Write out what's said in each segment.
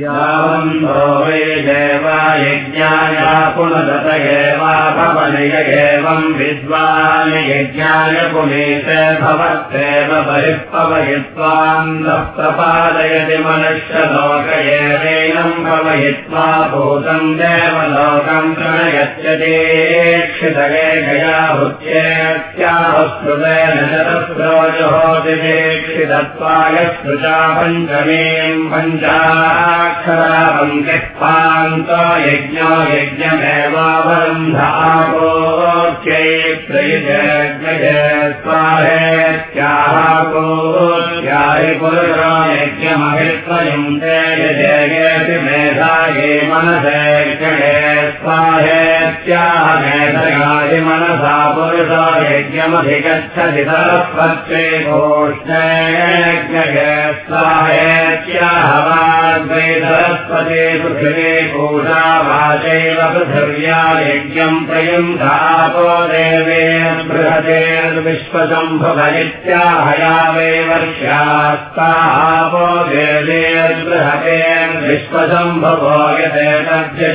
यावन्तो वै देवा यज्ञाय पुनदत एवापवनय एवम् विद्वान् यज्ञाय पुनीते भवत्येव बहिःपवयित्वान् प्रपादयति मनुष्यलोक एवैनम् पवयित्वा भूतम् देवलोकम् प्रणयत्यतीक्षितये गया भुत्येत्याहस्कृतेन चतस्रोजहोति दीक्षितत्वाय स्मृता पञ्चमीम् पञ्चा यज्ञो यज्ञमेवावरुन्धाकोच्यै प्रयुजय स्वाहेत्याहाकोच्याहि पुरुषो यज्ञमभित्वयुङ्क्ते यजयति मेधाये मनसैक्षणे यस्याः मनसा पुरुषो यज्ञमधिगच्छति पृथ्वी कोष्णेज्ञयस्वाहेत्याह वाग्वे पृथिवे पूषा वाचैव पृथिव्या यज्ञम् प्रयुन्धापो देवे बृहतेर्विश्वशम्भुभयित्याहयावे वर्ष्यास्ताहापो देवेर्बृहतेर्विश्वशम्भवो यते तद्य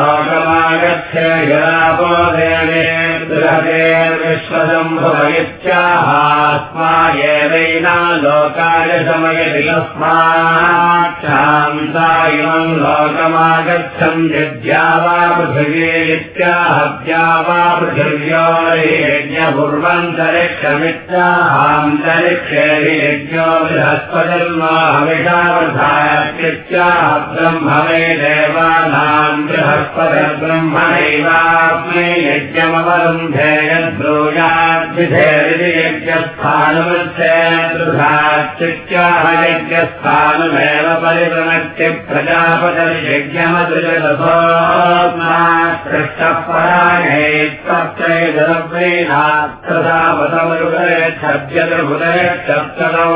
लोकमागच्छ यदापो देवे बृहतेर्विश्वशम्भुभरित्याहास्मा एवैना लोकाय समयति यस्माक्षान्तायुमम् लोकमागच्छन् यद्या वा पृथिवीत्याहद्या वा पृथिव्योर्यज्ञपूर्वन्तरिक्षमित्याहान्तरिक्षे यज्ञो बृहस्पतिर्माहविषावधायत्याह ब्रह्मवे देवानाम् बृहस्पदब्रह्मणैवात्मै यज्ञमवरुन्धे यद्ब्रूयाद्विधेर्यज्ञस्थानमस्य दृढाच्युत्याह यज्ञस्थानमेव परिवृणक्ति प्रजापतिर्यज्ञमदृजलभोष्टपराणे त्वत्रैदरव्येनात्रदावतमरुदयच्छब्दुदयच्छब्दो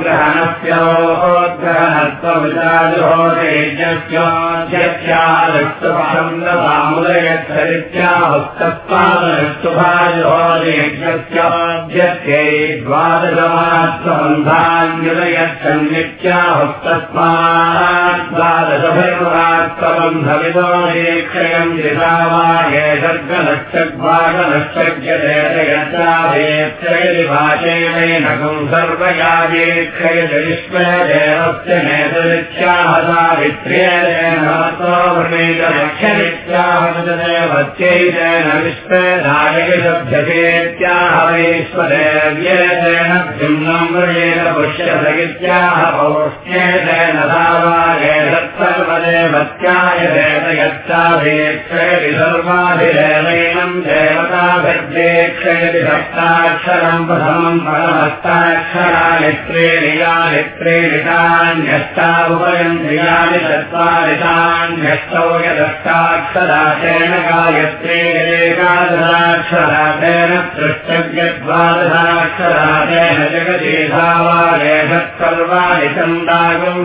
ग्रहणस्योग्रहणत्वविदाय तत्रैदरवृणात्रदावतमरुदयच्छब्दहृदय सप्तरो ग्रहणस्योदयज्ञस्योध्यत्याहस्तपादनस्तुभाजोदयज्ञस्योध्यत्यै द्वादशमात्मबन्धान्युदयच्छन्नित्याहस्तस्मात् द्वादशभिर्वात्मबन्धविदोक्षयम् दिशा वा ये सर्गनश्चग्वादनश्चर्यते भाषेणैनकम् सर्वयाजेक्षयति विश्वदेवस्य नेतरित्याहतावित्र्येणक्षरित्याहदेवत्यैतेन विश्वदायकशब्दकेत्याह वैश्वदेव्येतेन भिन्नम् सर्वदेवत्याय देवयत्ताभेक्षयति सर्वाभिदेवैनम् देवताभिर्देक्षयति सप्ताक्षरम् प्रथमम् द्वियानि चत्वारि तान्यष्टौ यदष्टाक्षराशेण गायत्रेकादशाक्षराशेन सर्वाणि छन्दागम्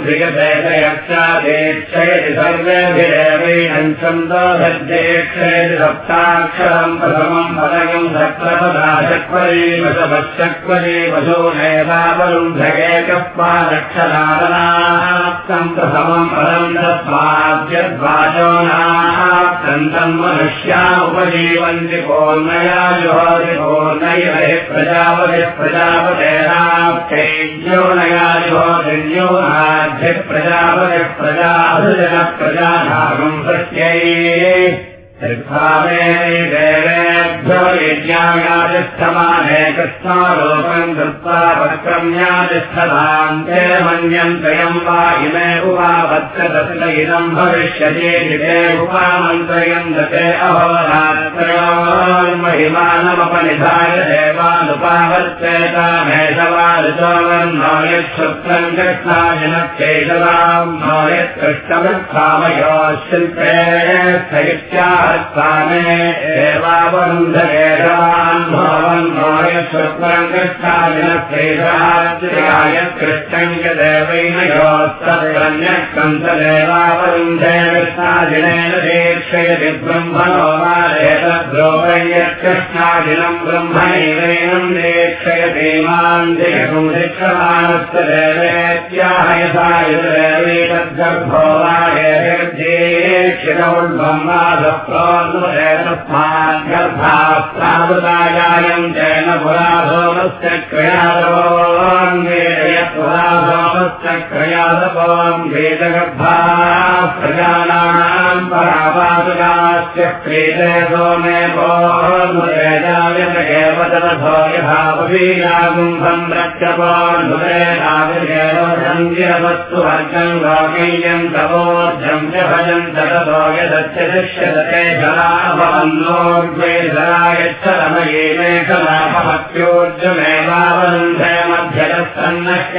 सर्वेभिरेवेण छन्दोभ्येक्षयति सप्ताक्षरम् प्रथमम् पदगम् सक्रपदाशक्वरीवशवशक्वरीवशो नैवावरुन्धगेकपादक्षरादनाप्तम् प्रथमम् पदम् तस्माद्यद्वाचो नाप्तन्तम् मनुष्या उपजीवन्ति पूर्णया जुहोति पूर्णैः प्रजापतिः प्रजापतेनाप्तैज्यो नया जुहोतिन्यो नाभ्यः प्रजापतिः प्रजाभिजनः प्रजानागम् सत्यै देवेभ्यो यज्ञायातिष्ठमाने कृष्णालोकम् कृत्वा पक्रम्यातिष्ठतान्ते मन्यन्तयम् वा इमे उपावत्सदशिल इदम् भविष्यति दिवे उपामन्त्रयम् दते अहोरात्रयोर्महिमानमपनिधाय देवानुपावर्चेतामेषवारुचोवर्णो यच्छुत्रम् कृष्णाजनत्यैषवाम् नो यत्कृष्णवत्सामयो शिल्पे स्थयित्याह कृष्णादिनश्रेषाय कृष्णम् च देवैन योस्तत्रन्यक्रन्तदेवावरुन्धे कृष्णादिनेन दीक्षयति ब्रह्मणो वा एतद्रोपयत्कृष्णादिनम् ब्रह्मणैवैनम् दीक्षयति माम् देहम् दीक्षमाणस्य देवेत्याह यथा यदेवेतद्गर्भो वा तेन पुराधोमस्य क्रयादोऽङ्गेयत्पुराधोमस्य रक्षपोर्मुरेणाविर्गेव सङ्गिरवस्तु वर्गम् लोकीयम् तवोर्जम् च भजम् दृश्यते जलाभवन्नोर्द्वे जलायच्छलमये मेघलाभवत्योर्जमेवावरुन्धे मध्यदस्तन्नश्चरि मध्यदयेवास्मावोर्जम्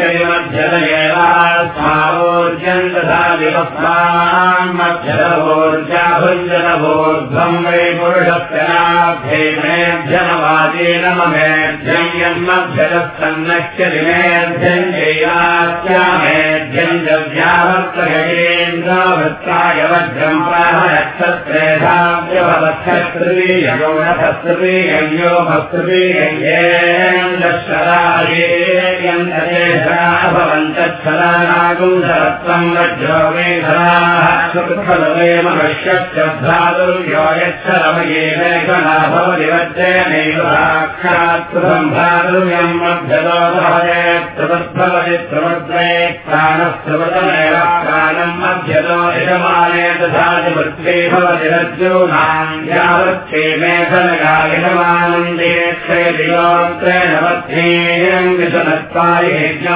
तथा दिवस्मान् मध्यदवोर्जाभुञ्जनवोर्ध्वम् वै पुरुषस्य नाभ्ये मेऽभ्यनवादेन ममेभ्यम् यन्मभ्यदस्तन्नश्चरि मेऽभ्यम् जैवास्यामेभ्यम् जव्यावर्तगजेन्द्रावृत्ताय वज्रम् प्राहरक्षत्रेधाव्यभवक्षत्रीयगौणभस्त्रीयज्ञो भस्त्रीयज्ञेन्द्रशराभवन्तच्छलानागुंसरत्वम् वज्रो मेधराः सुखलवेम पश्यच्छ्रादुर्यो यच्छरमये मेघना भवति वज्रेणैव साक्षात्कृतम् भ्रातुर्यम् मध्यतो भवति त्रिवद्भवति प्राणस्त्रिवतमेव प्राणम् मध्यतो यजमाने तथा च पृथ्वी भवति रज्जूनाम् यावत्ते मेघनगायमानन्दीक्षयदियोत्रेण मध्येयम् विशनत्वाय यज्ञो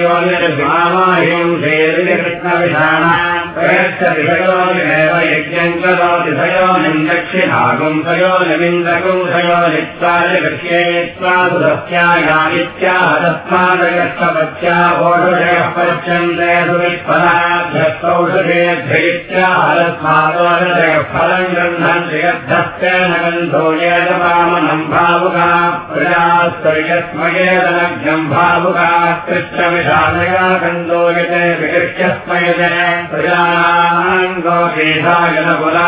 योनिर्मामाहिम् श्रीकृष्णविषाणा प्रयच्छतिभयोनिमेव यज्ञम् करोति भयोनिम् दक्षिणागुम् भयोनिमिन्द्रगुम् भयो नित्वाय कृष्येत्वासु सस्यायानित्याह तस्मादगस्तपत्या ओषधयः पच्यन्ते सुवित्पदाभ्यस्तौषधेभ्यैत्याहरस्मादोषधयः फलम् गृह्णन्ति यद्धस्तेन गन्धो येदपामनम् भावुका प्रजास्तर्यस्मयेदनभ्यम् भावुका गन्धो यते विकृष्यस्मयते प्रजानाम् गोपीठाय न पुरा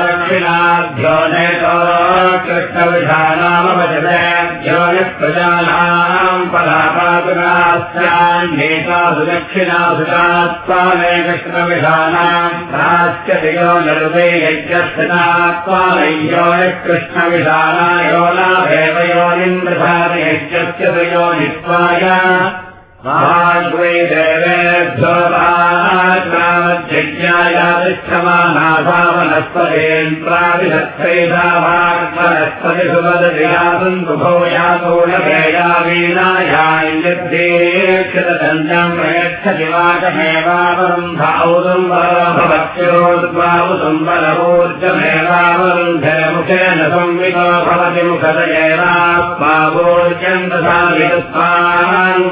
दक्षिणाभ्योनेतो कृष्णविषाणामवजते कृष्णविषाणामवजते प्रजानाम् परापादुकास्यान्येतासु दक्षिणासु चात्वाने कृष्णविधानाम् प्राश्चयो नरुदे यज्ञस्थितात्वानयो कृष्णविधाना यो यज्ञस्य तयो नित्वाय महाग्वै देवेभ्यो वनस्पतेन्द्रादिधत्सैधावाग्वनस्पतिषु वदधियासन्तुभो यातोणभेया वीणायाञ्जद्धेक्षतदन्यम् प्रयच्छति वाचमेवावरुम् धावुदम् भवत्योद्वावुदम् बलवोर्जमेवावरुन्धे मुखेन संवितो विदस्मान्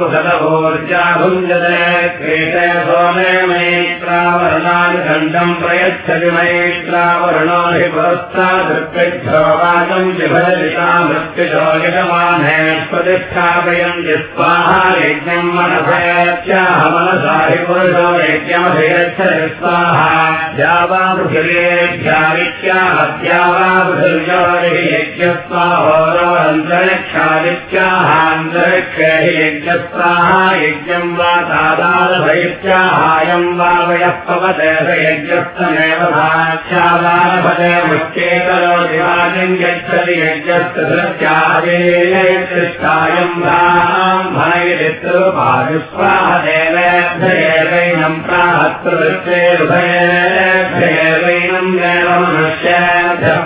सोमे मैत्रावरणानि खण्डम् प्रयच्छति मैत्रावरणो हि पुरस्तादृक्भ्यो वाचम् विभजलिता मृत्युजो यजमाने प्रतिष्ठापयन्ति स्वाहा यज्ञम् मनसयत्याह मनसा हि पुरुषो यज्ञमभियच्छति स्वाहा। द्यावापृथिव्येभ्यादित्याहद्यावापृथिव्योरिः यज्ञस्वाहोरवन्तरिक्षादित्याहान्तरिक्षे हि यज्ञस्वाहा यज्ञम् वा तादालभयित्याहायम् वा वै यः पवते स यज्ञस्तमेव भाक्षादारभते मुच्चेतरो दिवाजम् यच्छति यज्ञस्य सत्यादेयम् ब्राह्मणयित्रुपायुस्वाहदेवेभ्यैवैनम् प्राहत्रुवृत्तेरुभयेभ्यैवैनम् देवमनुष्येभ्यः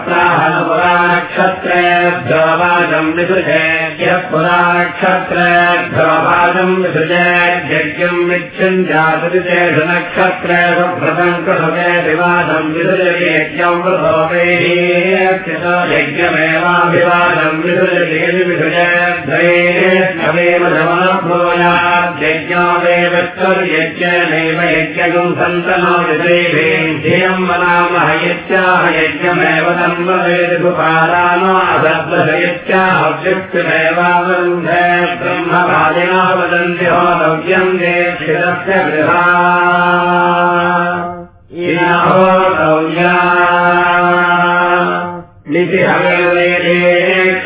क्षत्रेभ्यवादम् विसृजेभ्यः पुरा क्षत्रेभ्यवादम् विसृजेभ्यज्ञम् विच्छिञ्जातृतेषनक्षत्रेभ्रतम् कृषते विवादम् विसृजयेज्ञम् यज्ञमेवाभिवादम् विसृजयेति विसृजेभ्येभ्यमेव समाभ्रुवयाद्यज्ञामेव यज्ञेनैव यज्ञम् सन्तनो यज्ञमेव अदद्वशयत्याहव्युक्तिमेवावरुन्धे ब्रह्मवादिना वदन्ति देक्षिरस्य गृहा। होतव्या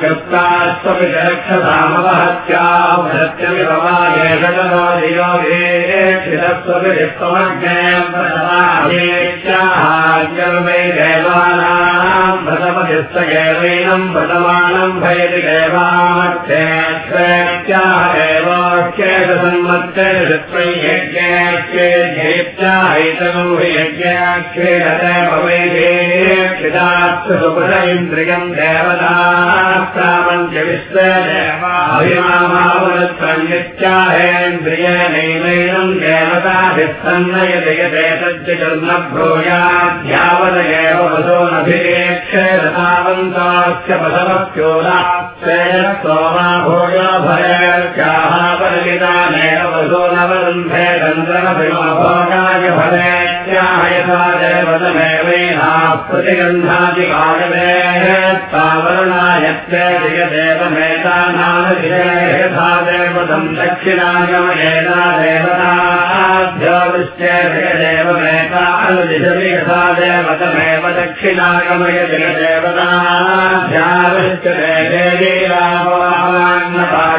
कृत्तास्त्वपि रक्षसामवहत्यावृत्यमिपवायेषयोगेक्षितस्वपि वित्वमज्ञेत्याहाग्निर्वै देवानाम् भृतपतिस्तगेवैनम् भृतमानम् भयति देवामत्येत्याह एवाख्येतसन्मत्ते ऋत्वै यज्ञेत्येत्यैत्यैतगम् यज्ञाख्येदते भवेदे क्षिदात्सुपुर इन्द्रियम् देवता प्रामञ्च विश्वदेवाभिमामावृत्तन्यत्याहेन्द्रियनैनैनम् देवताभिस्तन्नयदयते तज्जगन्नभ्रूयाध्यावदयेव वसो नभिरेक्षे रसावन्ताश्च पशवप्योदाक्षेयस्तोमा भूयो भयत्याहापरिमितानेव वसो नवरुन्धे गन्धर्वभिमभोगाय भवेत्याहयथा देवतमेवेना प्रतिगन्धादिकालवे तावरुणायत्ते जयदेवमेतानादिशयथा देवतम् दक्षिणागमयेना देवताभ्योदृश्चे जयदेवमेता अनुदिशति यथा देवतमेव दक्षिणागमय देवेदेवापादित्याहयद्वामेऽध्यय्यैतियगुम् सदेवम्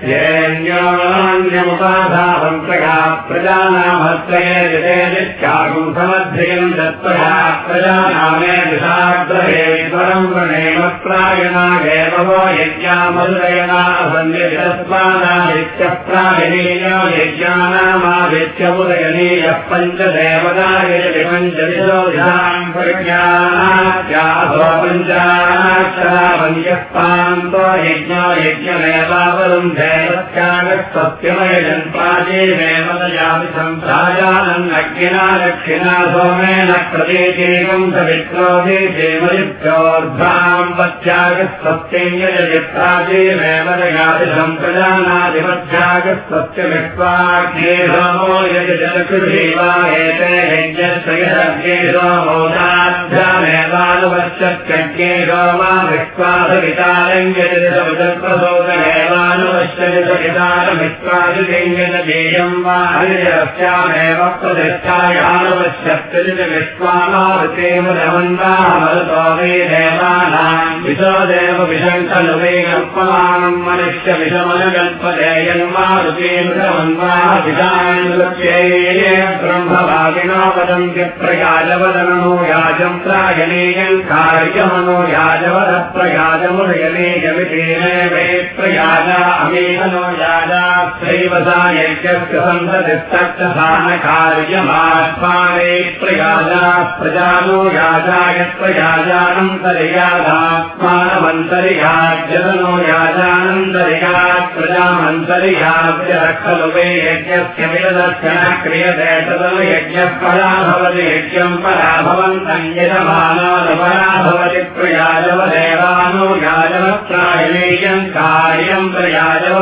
वैदनमध्यवसायति सोनप्राजानन्ते न्योन्यमुपाधावन्तया प्रजानामत्रयेदित्यागुम् समध्ययम् दत्तया प्रजानामे परम् वृणेम प्रायणागेव वो यज्ञामरुदयना सन्निधितस्मानादित्यप्रायणीयो यज्ञानामादित्य उदयनीयः पञ्चदेवतायति पञ्चदिशोधाम् प्रज्ञानात्यासो पञ्चाक्षरा वन्यः पान्तो यज्ञो यज्ञमेवावरुम् ैवत्यागस्पत्यमयजन् दक्षिणा सोमेन प्रदेशेकम् सवित्रो देशेमयुक्तोर्ध्वाम् पत्यागस्पत्यं यजति प्राचेरेवदयाति सम्प्रजानाधिपत्यागस्पत्यमित्वाग्ने एते यज्ञश्रयदग्ने सोमोदाध्यामेवानुवश्यत्यज्ञे सोमा सवितारमित्वादिदेयम् वा हरिरस्यामेव प्रतिष्ठायानुपश्यत्यजित विश्वामावृतेव रमन्वामरुतो वै देवानाम् विशो देव विशङ्कलु वै कल्पमानम् मनुष्य विषमनुकल्पदेयन्मारुतेव रमन्वाभिधान्यै ब्रह्मभागिनो वदन्ति प्रयाजवदनो याजम् प्रायणीयम् कार्यमनो याजवद प्रयाजमुदयनीयमितेन वै प्रयाजा अमे नो याजात्रैव सा यज्ञस्य सन्ततिस्तक्षसानकार्यमात्माने प्रयाजा प्रजानो प्रजामन्तर्याद्य खलु वै यज्ञस्य विदस्य न क्रियते तदनु यज्ञः परा भवति यज्ञम् परा भवन्तम् यजमानानुपरा भवति प्रयाजवदेवानो याजवत्रायणेयम् कार्यम् प्रयाजवदनु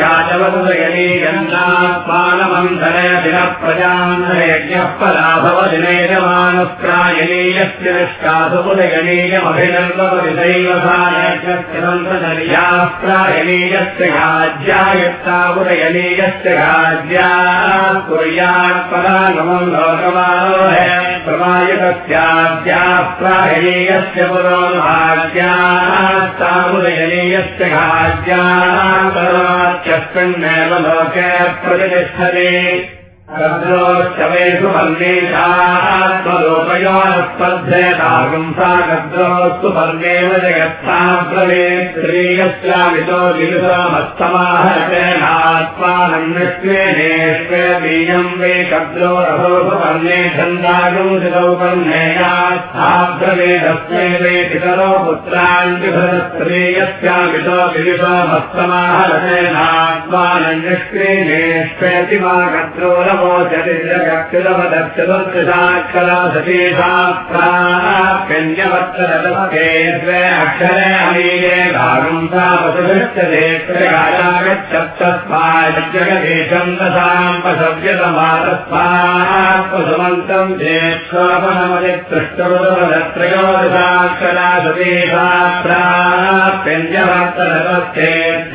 याजवदयनीयन्तात्मानमन्थनयदिनः प्रजान्तयज्ञः परा भवति नेयमानस्त्रायणीयस्य निष्कासुदयनीयमभिनन्दवति दैव सा यज्ञस्य मन्त्रचर्यास्त्रायणीयस्य गाज्यायत्तावुदयनीयस्य गाज्या कुर्यात् परागमम् लोकमारोह प्रमायतस्याद्याः प्रायणीयस्य पुरोभाग्यास्तावुदयनीयस्य गाज्याः परमात्यस्मिन्नेव लोके प्रतिष्ठते गद्रोश्चवेषु पर्णेशात्मलोकयोनस्पर्धेतागम् सा गद्रोस्तु पर्णेव जगत्साब्रवे श्रीयस्यामितो गिरिसमस्तमाहतेनात्मानम् निष्क्रेणेष्वे बीजम् वे गद्रो रथोषु पर्णे छन्दागम् शितौ पर्णेयास्थाब्रवेदस्मै वे पितरो पुत्राण्यश्रीयस्यामितो गिरिसमस्तमाहतेनात्मानम् निष्क्रेणेष्वेति वा सतीशाप्राप्यन्यवत्तरलभके द्वे अक्षरे अमीये भागं सा वसुभिश्चदेशगागच्छत्तस्माज्जगदेशं दशाम् पशव्यतमातस्मात्पशुमन्तम् चेत्स्वपनमतित्रष्टोदशत्रयोदशाक्षरा सतीशा प्राप्यन्यवत्तरलभके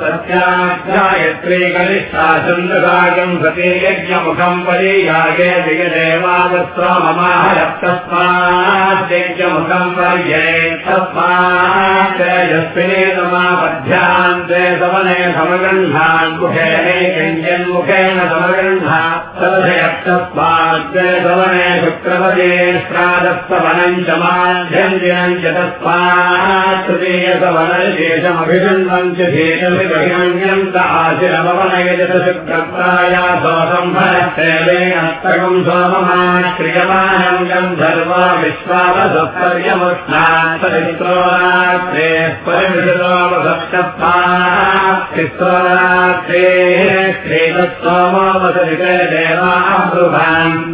सत्याध्यायत्री कनिष्ठा चन्द्ररागम् सती यज्ञमुखम् परियागे तस्मात् यस्मिने समापध्यान् ते समने समगृह्णान् मुखेने किञ्जन्मुखेन समगृह्णा तदयप्तस्मात् ते समने शुक्रपदे श्रादस्तवनम् च माध्यम् दिनम् च तस्मात् तृतीयसवनशेषमभिषण्डम् शुक्रप्राया सोसंभरत्तेवेणस्तकम् सोममान् क्रियमाणम् गन्धर्वा विश्वावसत्पर्यमुष्णात्रिस्रोरात्रे परिमृतोपसप्तपात्रिस्रोरात्रे श्रीतत्सोमोपसरिते देवाब्रुभान्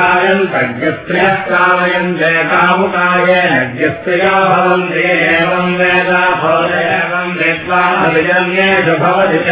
उपावर्तदपाध्यायम् खड्गस्त्रियः कामयम् जय नग्यस्त्रिया भवन्ति एवम् वेदा भवदेवम् विद्वाभिजन्येषु भवति च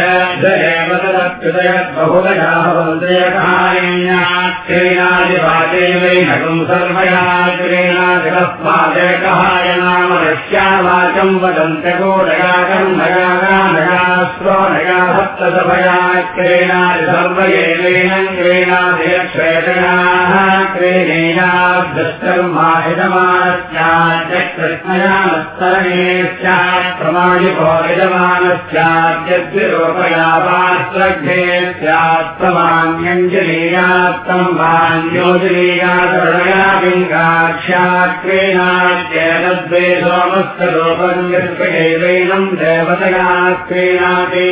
एव तदत्युदयद्बहुदया भवन्त्यकायण्याक्रीणादिवाचैवैनकम् सर्वया क्रीणादिकस्मादेकहाय नाम रक्ष्यावाचम् वदन्त्यगोडयाकम् नगागानगास्त्रो नगा सप्तसभया क्रीणादि सर्वयैवैनम् क्रीणादियक्षेषणाः क्रीणीयाभ्यस्तर्माहितमानस्याद्य कृष्णया मत्तरणे स्यात् प्रमाणिको यजमानस्याद्यद्विरोपया पात्रघ्ने स्यात् प्रमाण्यञ्जलीयात्तम् वान्योजलीयातरणया पिङ्गाक्ष्याक्रीणाद्येतद्वे सोमस्य रूपम् यस्वैवैनम् देवतया क्रीणाति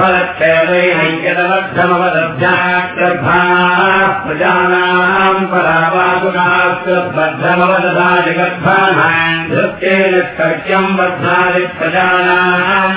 वच्चैत्याहसुचेन प्रजानाम् परावासुनाश्रद्धमवदधादिगर्भान् कर्क्यम् बद्धादि प्रजानाम्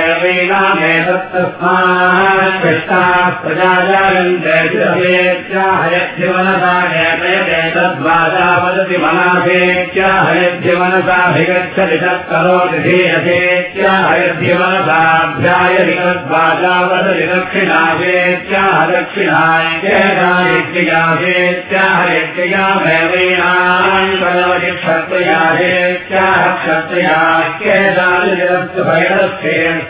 समारोहति वा ेत्याहतास्माष्टाः प्रजाजायन्तेत्याहयद्धिमनसायतद्वाजा वदति मनाभेत्याहयद्धिमनसाभिगच्छति तत्करोति धेयथेत्याहयद्धिमनसाभ्यायति तद्वाजा वदति दक्षिणाभेत्याह दक्षिणायत्याभेत्याहयज्ञयाभैवीणान् करोति क्षत्रियाभेत्याह क्षत्रियाख्येदानिरस्तु भैरस्थेत्याहयदेवादित्य प्रायणीयायज्ञानामादित्य उदयनीयस्तस्मादेव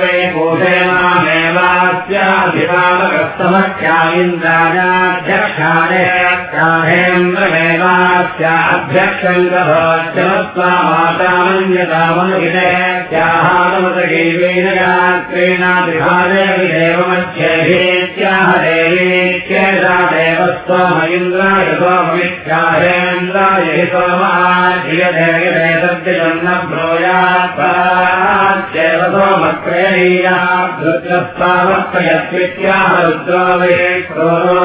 वै कोषेमामेवास्याभिभावकस्तमख्या इन्द्रायाध्यक्षाणेन्द्रमेवास्याध्यक्षम् गभोच्चमत्वा मातामन्यतामनुविदयत्याहारमतगैवेन क्रीणादिभादेवमध्येत्याह देवीत्येषा देवस्त्वमैन्द्राय सोममित्याहेन्द्राय हि सोमाधियदेयदेतद्यजन्न ब्रोयात्पाच्चैव सोमक्रेणीया रुद्रस्तावत्पयत्वित्याह रुद्रो वे क्रोरो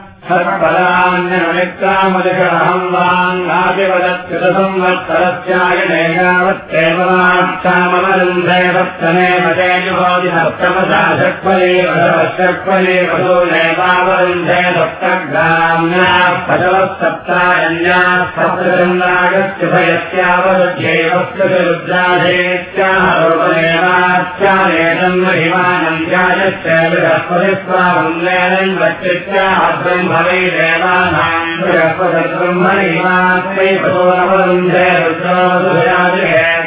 सर्वपदान्यमित्रामदिषहम् वाङ्गादिवदत्कृतसंवत्सरस्यायनेयावत्तेवमाक्षामरुन्धे सप्तमेव तेजुभोति सप्तमसा षट्फले षट्फले वसो नैवावरुन्धे सप्तग्राम्याः पशवः सप्तायन्याः सप्तचन्द्रागस्य भयस्यावरुध्यैवस्य रुद्राधेत्याह रूपमेवास्यानेतम् ध्यायस्य बृहस्पतिस्वावन्देनम् वच्चित्याह ब्रह्मणे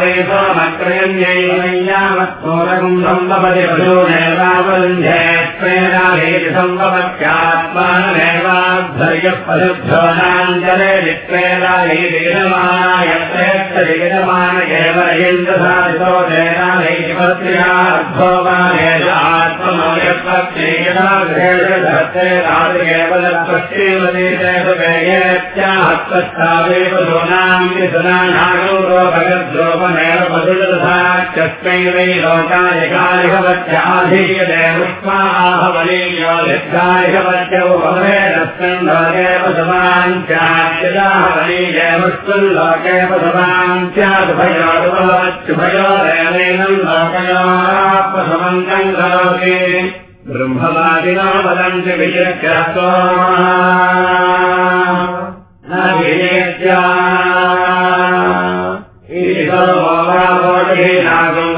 वेदमक्रयण्यैवयामत्पूरकम् सम्भवति पशो नैवावरुन्धे प्रेराहेति सम्भवत्यात्मानमेवाध्वर्यः पशुभ्योनाञ्जले विप्रेराहेतिगमानाय प्रेक्षतिगमान एव इन्द्रसाधितो देनालैति पत्र्यार्थो वा एष आत्मनोयपत्रेयदा गृहेण धत्ते राजगेव लक्ष्मीवतीत्याहत्वस्तावेव सोनाम् सुनानागौरो भगद्रोपमेव पशुदधाच्चस्मै वै लोकायकालिकवत्याधीयते पुष्पाहवलीयो लिद्गालिकवत्यौ भवेदस्मिन् लोकेव समाञ्चाद्यदाहवलीये पुष्पम् लोकेव समाञ्चादुभयोदुभवत्युभयो देवैनम् लोकयोपसमन्तम् करोति ब्रह्मवादिनो वदन्ति विचक्रतो न ीनागम्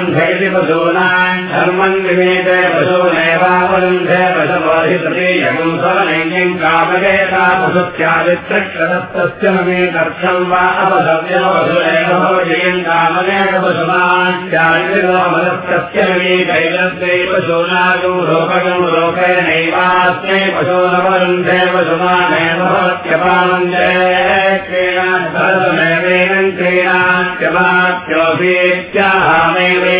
एवाहन्तुलीयसवनमवरुन्धैति पशूनाम् धर्मम् विमेते सवनैन्यम् कामकेता पशुत्यादित्रक्षरस्तस्य ममे दर्शम् वा रोपेणैवास्मै पशूनवरुन्धे पशुमानेव भवत्यपानम् क्रीणामेवेन क्रीणात्यमात्योऽपीत्याहामेवेन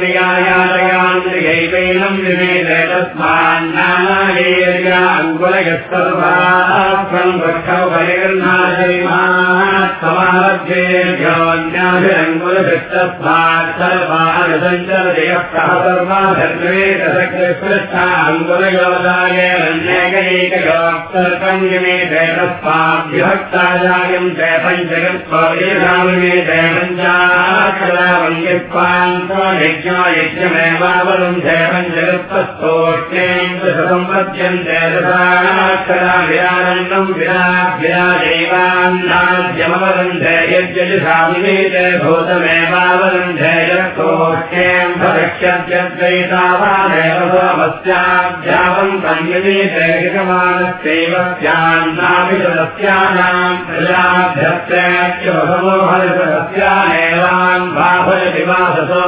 नियायालयाम् नियैवैनम् निमेते तस्मान्नानायेर्याङ्गुलयस्तर्वात्मम् वृक्षौ परिगृह्णाशैमात् समारभ्येभ्योऽन्याभिरङ्गुलभिस्तस्मात् सर्वानुसञ्चरजयः सह सर्वाधर्मेतसकृष्ठाङ्गुलयोदाय रण्यैकैकयोत्सर्गम् निमेते तस्माद्विभक्ताजायम् च पञ्चगत्वमे पञ्चाक्षरावङ्गित्वान्तो यज्ञो यज्ञमेवावरुन्धे पञ्चगत्वस्तोष्णेन्द्र सम्पद्यन्ते दशाक्षरा विरानन्दम् विराजैवान्नाद्यमवरुन्धे यज्ञसामिते भूतमेवावरुन्धे यत्कोष्णेम् भविष्यद्यद्वैतावादेव सोमस्याध्यापम्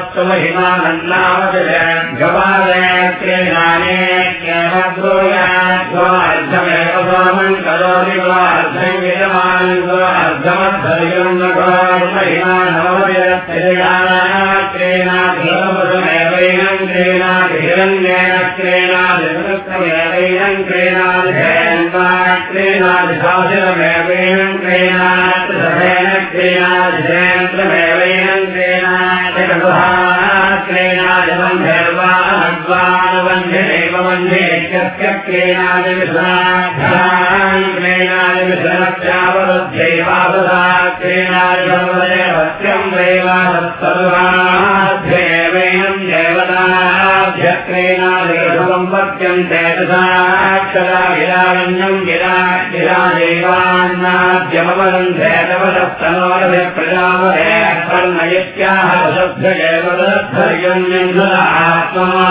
गोस्तु तेजसाक्षरा गिरारण्यम् गिरा गिरादेवान्नाद्यमवरम् धेतवदस्तनोरभ्य प्रजापदे कर्णयित्याह वसभ्येव तद्धर्यम् आत्ममाद्रष्टाय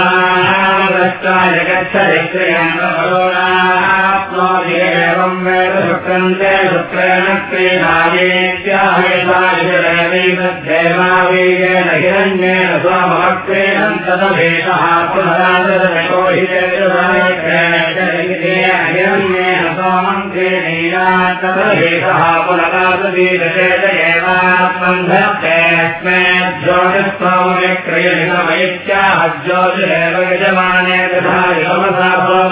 गच्छरिक्रियापरोणाप्नोति एवम् वेद शुक्रन्ते शुक्रेण क्रीणायेत्याहयतायुरेवैतद्धेवावीयेन हिरण्येन तदभेषः पुनरादशो पुनरादवीदशेत एवात्मन्धत्तेऽस्मे ज्योतिस्वामविक्रयणमैत्याह ज्योतिरेव यजमाने तथा यमसा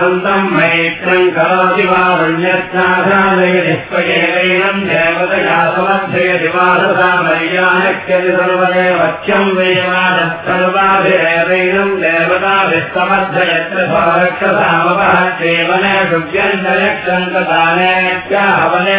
सन्तम् मैत्रम् करोति वारुण्यस्नाथादयनिष्पयेनम् देवतया समर्थयति वाससा मर्यानक्यति सर्वदेवत्यम् वेवादः सर्वाभिरेवैनम् देवताभिस्तमर्थयत्र स्वरक्षसामपः सेवने शुभ्यन्तरिक्षन्तदानेत्याहवने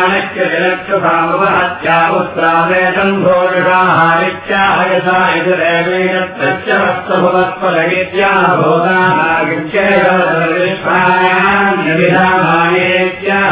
प्रत्यानक्य जलक्षसामुपहत्यापुत्रावेदम् भोषाहारित्याहयसा यजुरेवेदस्य वस्तुभवत्पलगित्याह भोगानागित्यविधामानेत्याह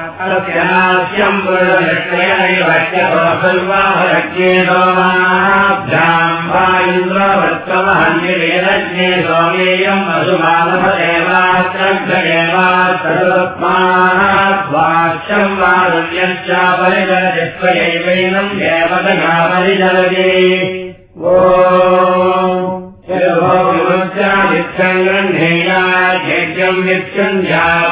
पशुमानभरात्मनिष्क्रेण एवास्तदस्मास्यम् पुरुषनिष्क्रेणैवज्ञेवाहयज्ञेनोमाभ्याम् वा इन्द्रवत्तमहन्यज्ञे सौमीयम् पशुमानभ एवात्रभ्यगेवास्तदस्मात् वाक्यम् वा परिजलयैवैनम् देवतया परिजलये ओ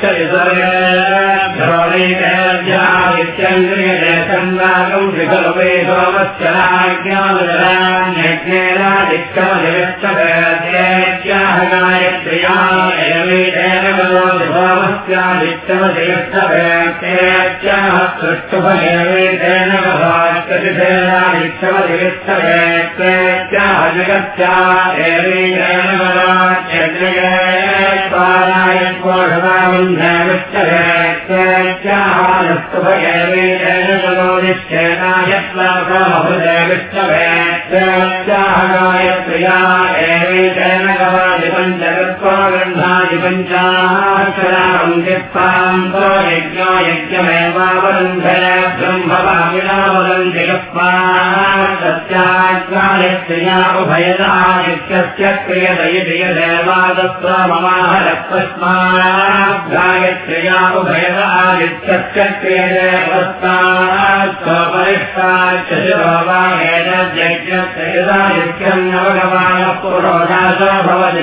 सर्वेन्द्रियचन्द्रागम् विकल्पे सोमस्य राज्ञानुधरान्यज्ञेनादिक्षमधिगच्छत्याह गायत्र्या एवेदेन कलो सोमस्यादिक्षमधिगच्छत्याह सृष्टुभेवेदेन कभात्यतिथेनादिक्षमधिगच्छत्याह जगत्या गायत्र्या पञ्चाक्षराम् चित्तान्तो यज्ञो यज्ञमेवावरुन्धय ब्रह्मवामिनावदन्ति गत्वा सत्याज्ञायत्र्या उभयदा नित्यस्य क्रियत इति यदेवादत्वा ममाहरत्वस्मात् गायत्र्या उभयदा नित्यस्य क्रियते पश्चात् शिरोवायज्ञस्य यदा नित्यम् नवगमानः पुरोधासो भवति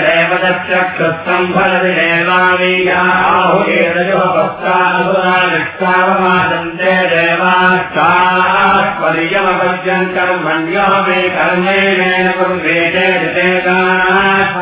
प्रजापतेरेव दक्षक्षस्तम्भरति देवावीयाहुरेरजोपस्तानुरानिष्कावमादन्ते देवाष्टास्पर्यमपद्यन्तर्मण्यो मे कर्मेण कुर्वेते ऋतेकास्पर्यमयास्पर्धेन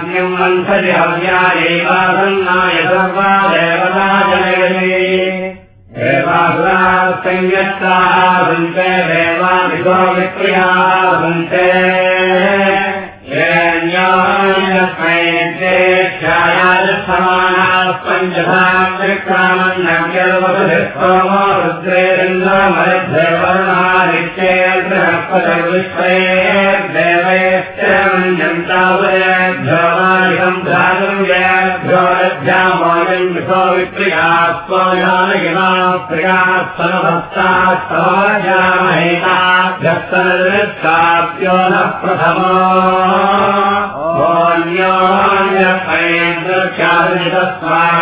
यद्धविरासाध्याज्ञम् मन्थति हव्यायैवासन्नाय सर्वा देवता पञ्चधाक्रामन्नव्यवसोमो रुद्रेन्द्रमरुद्धवर्णादित्ये बृहस्पतिर्विश्वे देवैश्च मञ्जन्तावयभ्योवादिकम् स्वजानगिना प्रियाः प्रथमो ो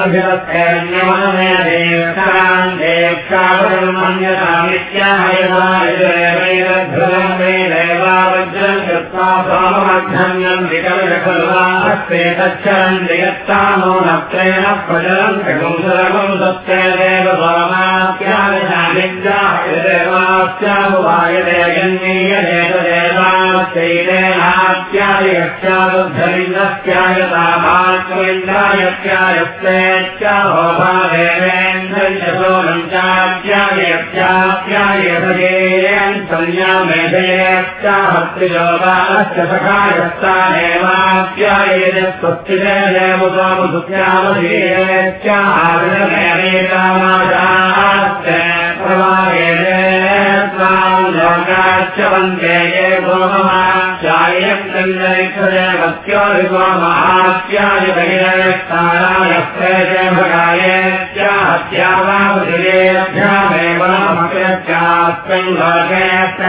देवानावित्याभिरक्षिताभिरक्षिताभिरक्षिताख्यभिरक्षेन्यम ैवावज्रम् कृत्वा सोममध्यन्यम् विकलखल्वास्ते तच्छन्दयत्तामो नत्रेण प्रजलम् खगुंसरगम् सत्यदेव संज्ञामेधयेत्याहत्रियोगाश्च सखायस्तानेवाप्यायेन स्वस्तिदेव स्वामुसुत्यामधीरेत्याहारमेकामाशाश्च प्रवाहेन लोकाश्च वन्दे ये गोमहाचार्यम् कन्दरिक्षदेवत्योरिगोमहात्याय बहिरस्ताराय प्रेजय भगायेत्याहत्यावामुदिरेभ्यामेव नमस्यास्मिन् लोके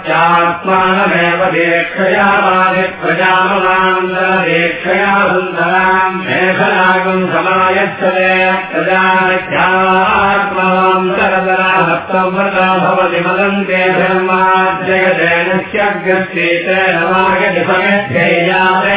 भवत्यात्मानमेव दीक्षया वादिप्रजामनान्तरदीक्षया सुन्दराम् मेघनागम् समायच्छते। प्रजात्मान्तरतरा भक्तव्रता भवति मार्गति समध्यैयाते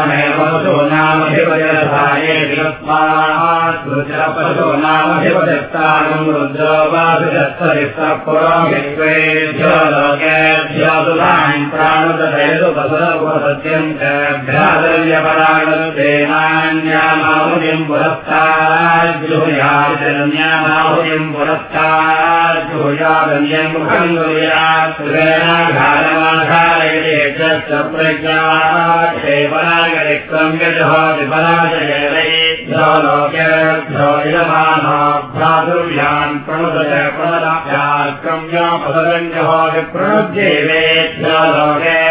पशो नामधिपयसाये पशो नामधिपदत्तारम् रुद्रो वासुदत्तरिस्तपुरोभित्वेभ्यो लोकेभ्यो सुधाम् प्राणुदयसुपसुरसत्यम् च भ्रातव्यपरागतेनान्यामाहुतिम् पुरस्ताज्जुहुयाजन्यामाहुतिम् पुरस्ताज्जुहुयागन्यम् मुखम् गुरुयात् सुरेणाघारमाघारयते प्रज्ञाक्षेपरागरिक्रम् यजहोति पराजयेभ्यो लोकेभ्यो यजमानो भ्रातुर्यान् प्रणुदय प्रणदाभ्याक्रम्योपसरञ्जहोति प्रणुद्येवेभ्यो लोकेभ्यो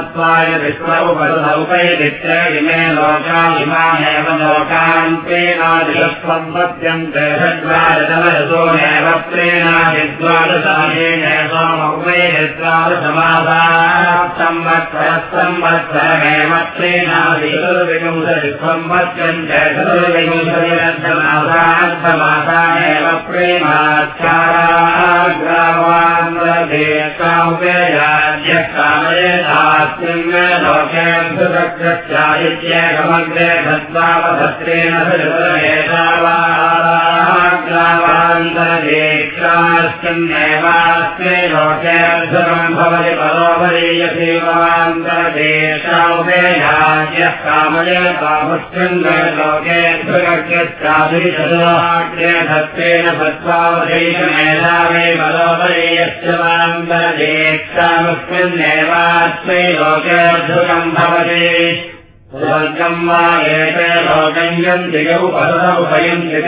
ब्रह्मत्वाय विश्वौपदौपैदित्य इमे लोका इमामेव लोकान् प्रेणादिष्वम्पद्यन्ते नैव प्रेणादिद्वादशानेनसमासात्संवत्सरसंवत्सरमेव प्रेणादिविंशतिसंवत्यन्ते चतुर्विंशतिरर्थमासार्थमासानेव प्रेमाचाराग्रावान् तस्मिन्मे लोकेऽभ्युपकृत्यादित्येकमग्रे धत्वावधत्रेण सृतरेशावान्तरदेशास्मिन्नेवास्मे लोकेऽभ्युकम् भवति परोपरीयसेवान्तरदेशावेयाज्ञः कामये बाभुष्टिन्मे लोकेऽभ्युपकृत्यादिशदोग्रे धत्रेण सत्त्वावधैषमेधावे परोपरीयस्य वान्तरदेशास्मिन्नेवास्मै लोकेऽभ्युदम् भवति स्वर्गम् वा एते लोकञ्जन्ति उपयन्ति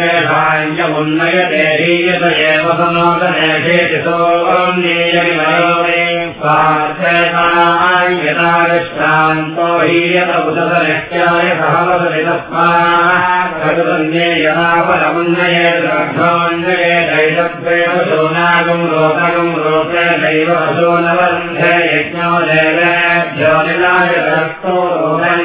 सोऽन्येयविमयोमे स्वार्थेताञ्यताविश्रान्तो हीयत उदसनित्याय सहवसति तस्मान्ये यथा परमुन्नये द्रभ्योन्नये दैतत्वेव शोनागम् रोदगम् रोते दैव देवेभ्यो निलाय दर्शो रोदन्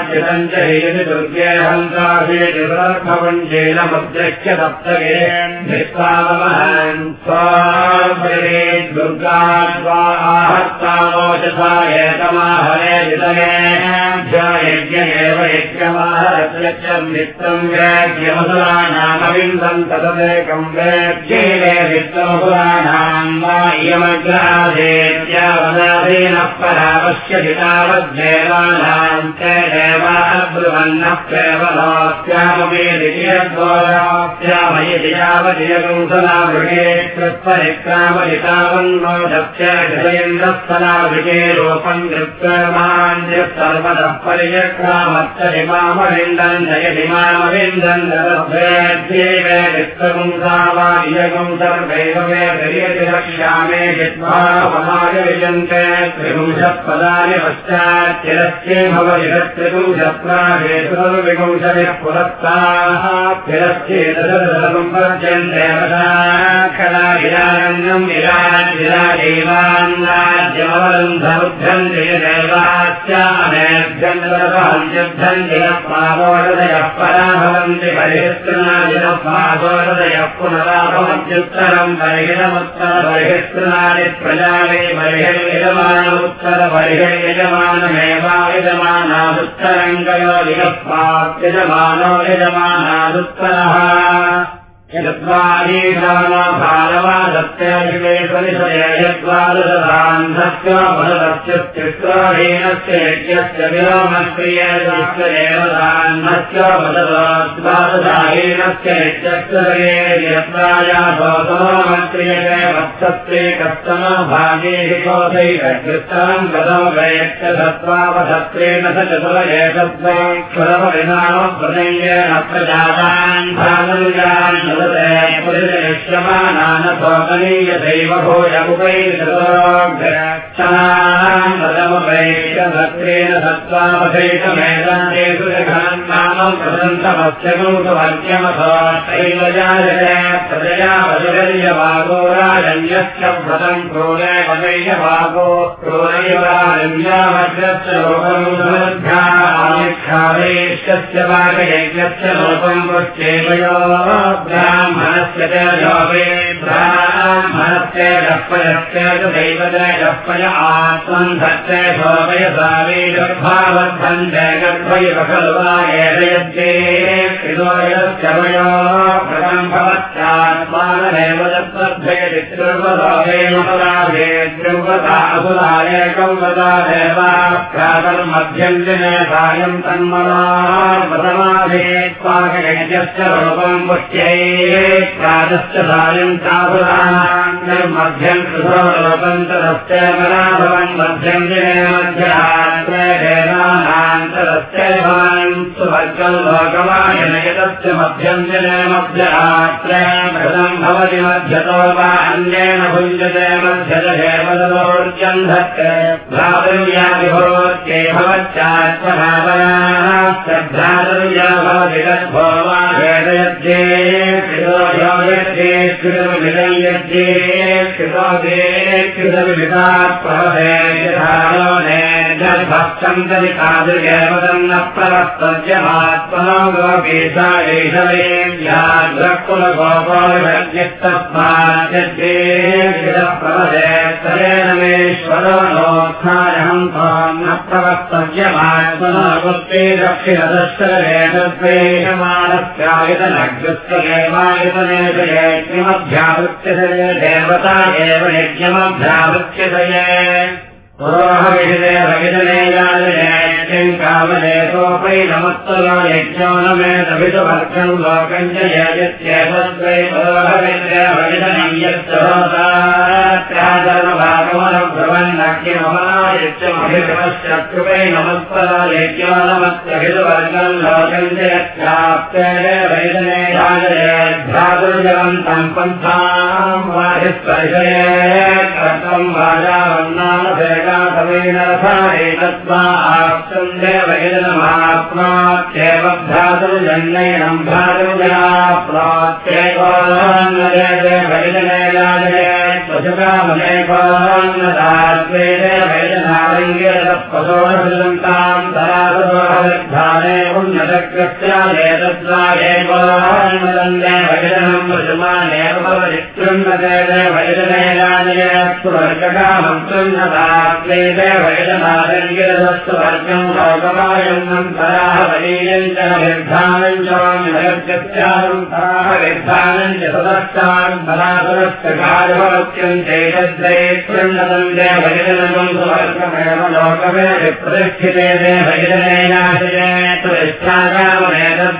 दुर्गे मुद्रश्च सप्तगेन् स्वाभरे दुर्गाद्वाहत्तामोचसा एकमाहरे विदयेभ्ययज्ञ एव यज्ञमाहरत्यम् नित्यम् वेद्यमधुराणामविन्दम् तददेकम् वेद्येवे वित्तमधुराणाम् वा इयमग्रादेत्यावदादीनः परावश्यति तावद्देवानाम् च देवाब्रुवन्नः केवलास्यामवेदियद्वारास्यामयति यावदियकुंसलावृगे कृत्परिक्रामलितावन्नो दक्षयन्द्रस्तनावृगे रूपम् कृत्कर्माञ्च सर्वतः परिचक्रामच्च हिमामविन्दम् जयति मामविन्दम् जलभ्येव वित्तपुंसा वा इयगुं सर्वैव मे दर्यति रक्ष्यामे जिह्वापमाय विजन्ते त्रिपुंशत्पदानि पश्चाच्चिरस्ये भवति त्रिपुंशत्प्रागेतुर्विपुंशतिः पुरस्ताः तिरस्येतदसम्पद्यन्ते खलागिरारण्यम् विराजिरादेवान्नाद्यमवरुन्धमुद्धन्ति देवास्यामेभ्यन्तरपहञ्जुद्धन्ति न पादोदयः परा भवन्ति परिहृत्नादिनः पादोदयः पुनराभवत्युत्तरम् बर्हिणमुत्तरबर्हिस्तृणानि प्रजावे बर्हिर्यजमानमुत्तरबर्हिर्यजमानमेवायजमानादुत्तरङ्गयो यजमानो यजमानादुत्तरः यद्वादीशानभारवादत्तेद्वादशदान्धस्य यज्ञस्य विलोमक्रियस्य द्वादशाहीनस्य यज्ञस्य यत्रायासोमक्रियते वत्सत्रे कस्तनो भागे हितोदैकृष्टम् गतो गयश्च दत्त्वावधत्रेण स चतुरयेतद्वैक्षुरपरिणामप्रदयेन प्रजातान् भागुजान् भोजमुपैरतोक्षणामुपैषत्रेण सत्त्वामधैकमेदान्तेषु नामम् प्रदन्तमस्यगुरुवर्ग्यमथैव जायते प्रजया वजुवर्यवागो राजन्यस्य व्रतम् क्रोरे वदैयवागो क्रोरैवारण्यावज्रस्य लोकमुद्ध्याक्षादेशस्य वागयज्ञस्य लोकम् पश्चेवयो ब्राह्मणस्य च योगे ब्राह्मणस्य जपयस्य च दैवजयपय आत्मन्धस्य शोभय सावे गर्भावद्धन् जय गर्भयव खलु वा एषयज्ञे कृतोयस्य वयो प्रथम् भवत्यात्मानमेव तत्त्वभेदि त्रिर्वदावेन पराभे त्रिर्वदा असुरायकं वदा देवाख्यातर्मध्यम् जने सायम् तन्मना प्रथमाभेत्पाकयज्ञस्य रूपम् पुष्ट्यै प्रातश्च सायम् चापुराणान्यर्मध्यम् कृतरूपम् तदस्य पराभवन् मध्यम् जने मध्यहात्रनान्तरस्य भवन् सुवर्गम् लोकमायनयतस्य मध्यम् जने मध्यहात्र कृतम् भवति मध्यतो वा अन्येन भुञ्जते मध्यज धत्ते भ्रातव्याभिभवत्ये भवच्चात्मभावनाः श्रद्धातव्या भवति वा वेदयज्ञे कृतो योगज्ञे कृतमिदयज्ञे कृतो दे कृतमिदात्मभवे एष वेद्याद्रकुलगोपोलभज्ञस्तस्माद्यज्ञे कृतप्रवदे तरेण मेश्वरो नोत्थायहम् त्वाम् न प्रवक्तव्यमात्मनो गुप्ते दक्षिणदर्शनवेदद्वैषमाणस्यायतनग्रस्तयेवायतनेशयज्ञमभ्यावृत्यसये देवता एव यज्ञमभ्यावृत्यसये कामलेशोपै नमत्तलो यज्ञो न मे दभितवर्गम् लोकम् च यजत्येतद्वै पुरोहविषये भगितनम् यच्च भवतात्रादरभागमनभ्रवन्नग्निमहायज्ञमभिषमश्चकृपै नमत्तलो यज्ञो नमत्यभितवर्गम् लोकम् च यत्याप्ते वैदनेयालयभ्यादुर्जवन्तम् पन्थाम् वाहिस्पर्शये कर्तम् वाजावन्नानभेगासमेनथायेतत्त्वाप्तुम् भ्रातुर्जना प्राप्त्येकोन्नदैवैजनालङ्गिरतपसोषन्ताम् तरासोहरिद्धाने उन्नतकृत्यादेतद्वारेकोन्नदन्ये वैजनम् वृजमानेव भवतिकृन्नते स्वर्गकामम् कृन्नतात्मेते वैजनालङ्गिरतस्तु वर्गम् लोकमायम् तराह वलीयम् च निर्धानम् च वाङ्गत्याम् तराह निर्धानम् च सदस्ताम् तरासुरस्य कार्यवत्यम् चैतद्वै कृन्नतम् दे वैजनकम् सुवर्गमेव लोकमे प्रतिष्ठिते दे वैजनेयाशये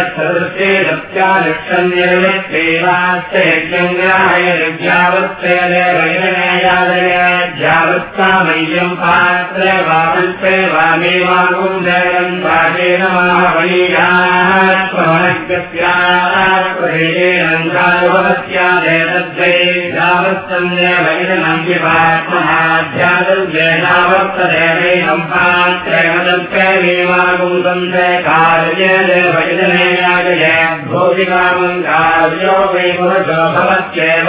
वैदनयत्सदृष्टे सत्यालक्षण्यर्वित्तेवास्ते यज्ञम् ग्राहय विद्यावत्तेन वैदनेयादय ज्यावत्कामय्यम् पात्रे वामल्पे वामे वैदनम् विभात्महाध्यातुर्वेदावर्तदेवैनम् पात्रे मदल्पे मीमागुम् सन्ते कार्ये वैदनेयादय भोजिकामम् कार्यो वै पुरुषो भवत्येव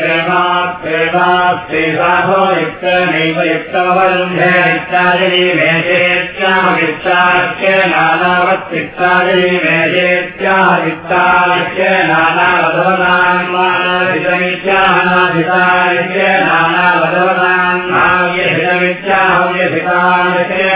प्रेमात्प्रेमास्तेसाभो युक्तनैव युक्तमवरुन्धे इत्यादिनी मेधेत्याहवित्ताख्य नानावत्तित्तादिनी मेधेत्याह वित्ताख्य नानावधवनान्मानाधितमित्याहनाधिताख्य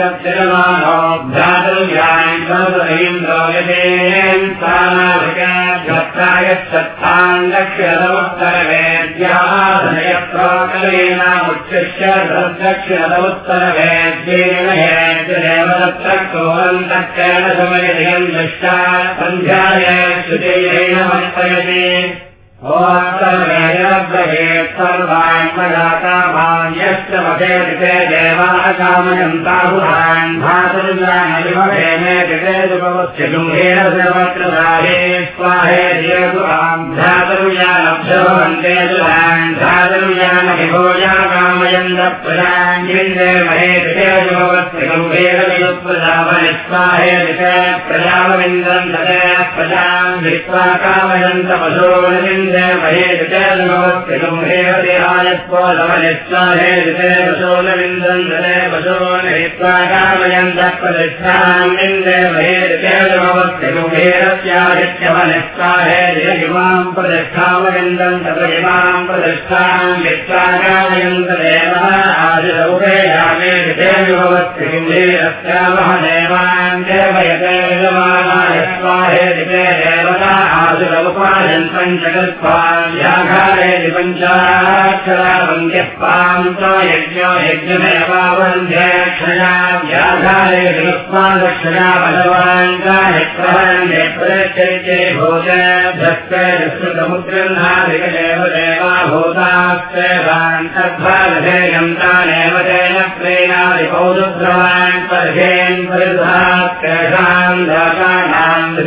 तद्यमानोऽभ्यातुर्यान्द्रो यदेन सानाधिकाभ्यत्रायच्छत्तान् दक्षिणतमुत्तरवेद्याधनयप्राकलेनामुच्छिष्य दक्षिणतमुत्तरवेद्येन हेद्यदेव तत्र कोरन्तक्केन समयधियम् दृष्टा श्रुतेन मत्पयते सर्वाण्मजाताभान्यश्च मधेरिते देवाः कामयन्ताहुरान् भातुर्यानलिमभेने कृतेदुपवस्य गुम्भेन सर्वत्रदाहे स्वाहे धियगुहाम् धातुर्यानभ्यभवन्ते दुरान् धातुर्यानभिभोजा हित्वा कामयन्तपशोनिन्दे महे ऋतेर्मवत्कृगम्हेवदेहायत्वोलवनिष्ठाहे ऋते पशोनविन्दन्दने पशोन हित्वा कामयन्तः प्रतिष्ठामिन्दे महे ऋतेर्मवत्कृगम्हेरस्याहित्यवनिष्ठाहे ऋगिमाम् प्रतिष्ठामयन्दम् प्रतिष्ठाम् हित्वा कामयन्तदेवः आदिरौरे यामे देवयते यजमानायत्वाहे ऋतेरे पान्तो यज्ञो यज्ञमेवावन्ध्यक्षया व्याघारे जगत्पादक्षया भगवान् गायप्रहरण्ये प्रचैत्ये भोजभ्यस्कृतमुद्रन्नादिकदेव देवा भूतास्तेवान्तर्भागधेयम् तानेव तेन प्रेणादिपौरुद्रवान् पर्हेन् परिधात्केषाम्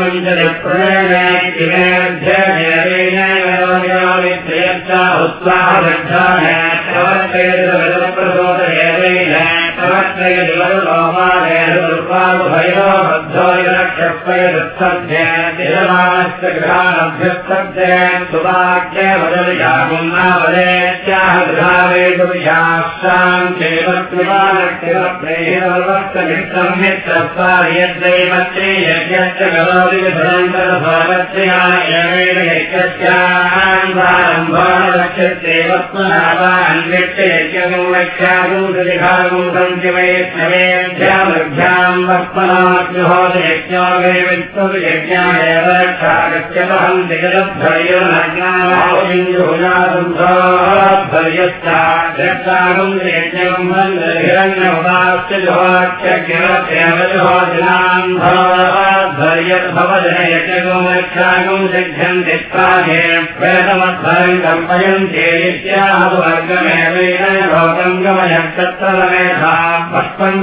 मञ्जलिप्रणयमेभ्य उत्साहप्रदोषेवैः प्रवक्त्रयदिवलोमादेव भैरवबद्धो बद्धो यक्षपयदुत्सद्यमानस्य गृहानभ्युत्सद्यन् सुवाक्य वदविशाकुन्नावदेत्याह गृहावेदुविशास्ताम् चेवत्रिमानक्षिरप्रेहिरवस्तमित्रम् मित्रस्वार्यद्दैवत्रे यज्ञस्य करोति विधनन्तरभावत्र्याय एवेन यज्ञस्याम् प्रारम्भानलक्ष्यत्येवत्मनावान्वित्य यज्ञगुं लक्ष्यागुं प्रतिभागुं सन्ति वै वैष्णवेभ्यामभ्याम् वक्मनाग्निहोदयज्ञो वे वित्तुर्यज्ञाय रक्षागत्यवहम् दिगदध्वर्योनाग्नामोहिन्दुहुनादुन्धोध्वर्यश्चागम् यज्ञम् हिरण्यमुदास्य जुहोत्यज्ञवत्यवजुहोदिनाम् ध्वर्यद्भवजनयज्ञगुम् रक्षागुम् सिद्ध्यम् दिक्पाहे प्रेतमध्वरम् कल्पयन्ते नित्याहुवर्गमेवेन लोकम् गमयम् तत्र मेधा पक्वम्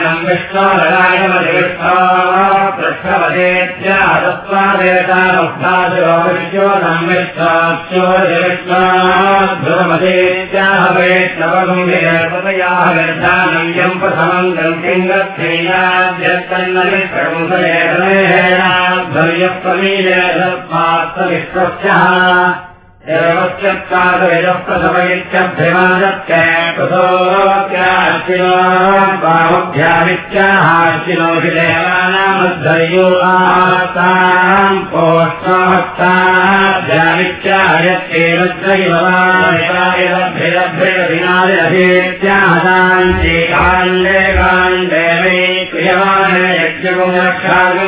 युद्धनिर्धानम् विश्वनायमधिविष्णो पृष्ठवदेत्यादत्वादेतामुष्टाशोविश्वनम् विश्वास्योविश्वाध्रुवमदेत्याह वैष्णवगुम्भिर्पतयाः निर्धानम् यम् प्रथमम् ग्रन्थिम् गच्छेयाध्यस्तन्नलिप्रमुखलेखमेहेणाध्वर्यप्रमीलेधत्मात्मविश्वस्यः बाहुभ्यामित्याहाशिनो हि देवानामद्धर्यो आताम् पोष्टाहस्ताभ्यामित्याहयत्येवत्रयिनादिनादिरहेत्याहताञ्चे काण्डे काण्डे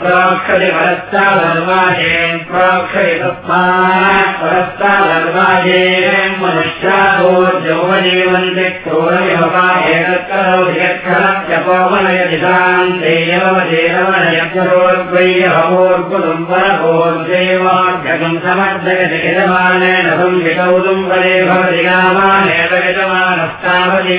प्रोक्षति परस्ता धर्माजे प्रोक्षति तस्मात् परस्ता धर्माजे मनुष्याभोर्जौवजीवन्ति क्रोरमिहवा एतत्करोति यत्कलत्यपोवनयदिशान्तेयवजेरवनयज्ञरोर्वय्यभवोर्कुटुम्बरभोर्देवाभ्यगम् समर्थयति यजमानेन संवितौदुम्बरे भवति रामानेव यजमानस्तावती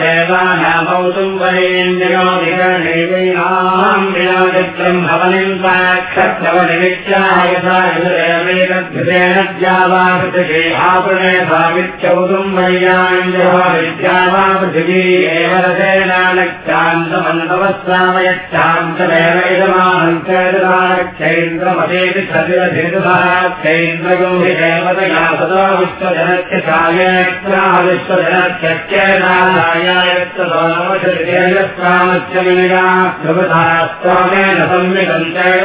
देवानामौतुम् वरेन्द्रियोऽधिकरणैवैनाम् विनोदित्रम् भवनिम् साक्षत्रवनिमित्याह यथा युरेवेदभृतेन ज्यावापृथिवी आपृणे भावित्यौतुम् वैयाञ्जो विद्यावा पृथिवी एव इदमानन्तैन्द्रमतेति सतिरधिरुधाक्षैन्द्रगुम् देवतया सदा विश्वजनस्य सायत्राः विश्वजनत्यक्षेनायायत्तमस्य विनया प्रभृतास्त्वामेन संविदन्तेन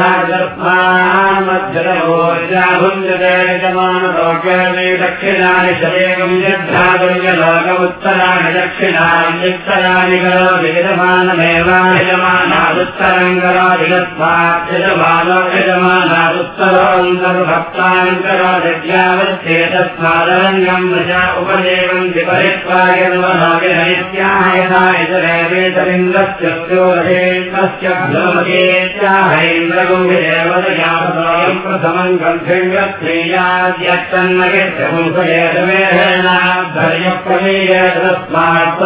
दक्षिणानि शरेकम् यद्धातुर्यलोकमुत्तराणि दक्षिणानि युत्तराणि करोति यजमानमेव यजमानादुत्तरम् करोति तस्मात् यजमानो यजमानादुत्तरोऽन्तर्भक्तान् करोति यावत्ते तस्मादरण्यम् प्रजा उपदेवम् विपरित्वाय यथा यतरेव ेन्द्रस्य हैन्द्रगुम्भिदेवतयापदोऽयम् प्रथमम् ग्रन्थिण्यत्रेयाद्यत्तन्नयप्रमेयस्मात्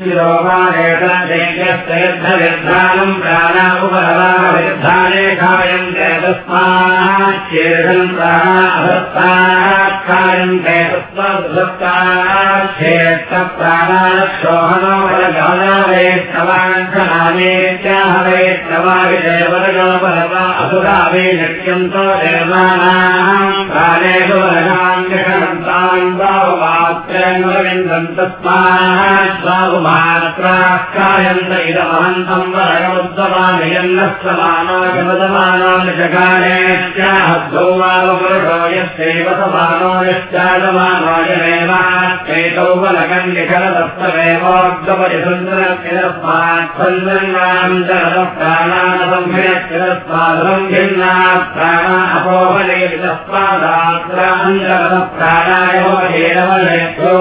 परिष्टस्य शिरोमानेतनम् प्राणामुपरवाविद्धाने खायन्ते तस्मात् शीर्षम् प्राणाभस्तात् खायन्ते तस्मात् क्षेत्रप्राणाक्षोहणो वरगानावेष्टवाङ्खनामेत्याह वैष्णवाविदेवरगो परवा असुरावे नक्ष्यन्तो देवानाम् प्राणेषु वरगाङ्गणन्तान् बाहुमात्रेन्द्रविन्दम् तस्मात् बाहुमा मात्राकायन्त इदमहन्तम् वरगमुद्गमानयन्नः समानागमदमानो जगानेत्याहद्गौ वावपुरुषो यस्यैव समानो यश्चागमानोयमेवात्मैतौ वलकन्यखलदत्तमेवोद्गमति सुन्दरस्मात् सन्दन्नाम् जलदः प्राणानसंभिनस्मादम् भिन्ना प्राणा अपोहलेति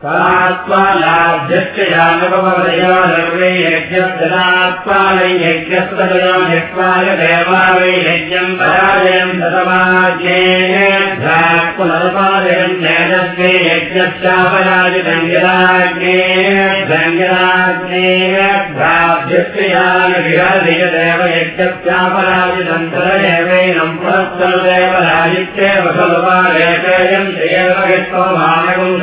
त्वालाभ्यश्चयानुपमदयो सर्वे यज्ञस्तदात्मानै यज्ञस्तदयो यक्वाय देवा वै यज्ञम् पराजयम् दतमाज्ञेयम् नेदस्वे यज्ञश्चापराजितम् यदाज्ञे व्यङ्गराज्ञेयभ्राभ्यश्चयानुविहर्धियदेव यज्ञश्चापराजितम् तदेवैनम् पुनस्तदेवराजित्येव श्रियेव विश्वमानकम्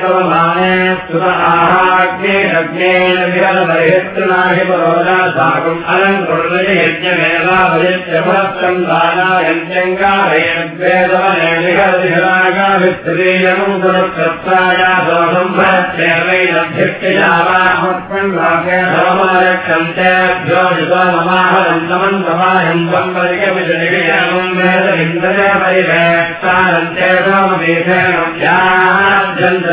प्रवमाने सुत आहाग्नेरग्नेन विरलबहिस्तृणाहि परोजा साकम् अलङ्कृतयज्ञमेलाभयस्य पुरस्तम् दानायज्ञङ्गाभयद्वेदवनेनिहरदिहरागाभिस्त्रीयम् सुरक्षत्राया सोमम्भ्यक्षयावाहमक्षन्तेभ्यो युतममाहरम् नमन् समाहम् त्वम् परिगमिषनिषयमम् वेद इन्द्रय परिवेष्टानन्ते सोमवेषेण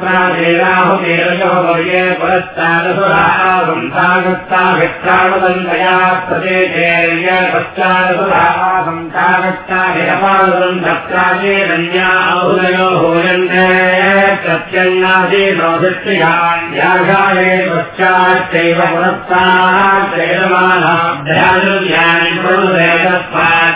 प्रादेवाहुमेरयो वर्ये पुरस्तादसुरासन्तागस्ताभित्राणदन्तया प्रदेशेर्य पश्चादसुरासन्तागस्ताभिरपादन्तप्राचेरन्या औदयो भूयन्ते प्रत्यन्नादीनो दृष्टियान्याघाये पश्चाच्चैव पुरस्ताच्चैरमानाभ्यानुज्ञानि प्रभुदेवस्मात् तदा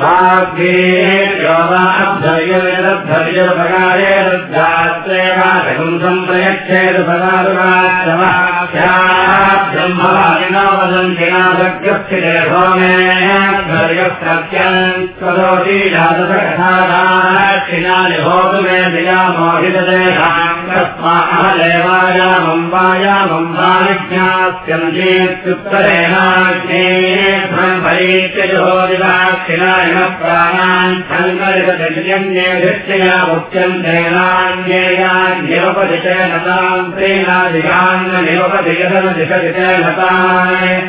भाग्ये रद्धात्रेवाशकं सम्प्रयच्छेदपकारुकाश्रमः वदन्ति नाभग्यस्थिते सोमे धर्यस्तत्यन् करोति जातकथाक्षिणानि भवतु मे धिया मोहितदेशाम् ्युत्तरेणाज्ञेयजोदिदाक्षिणाय प्राणान् सङ्कलितजन्येधिष्ठया मुख्यन्तेनान्येयान्योपदिशे नताम् प्रेणादिगान्ययोपदिशदिशदिशे नतान्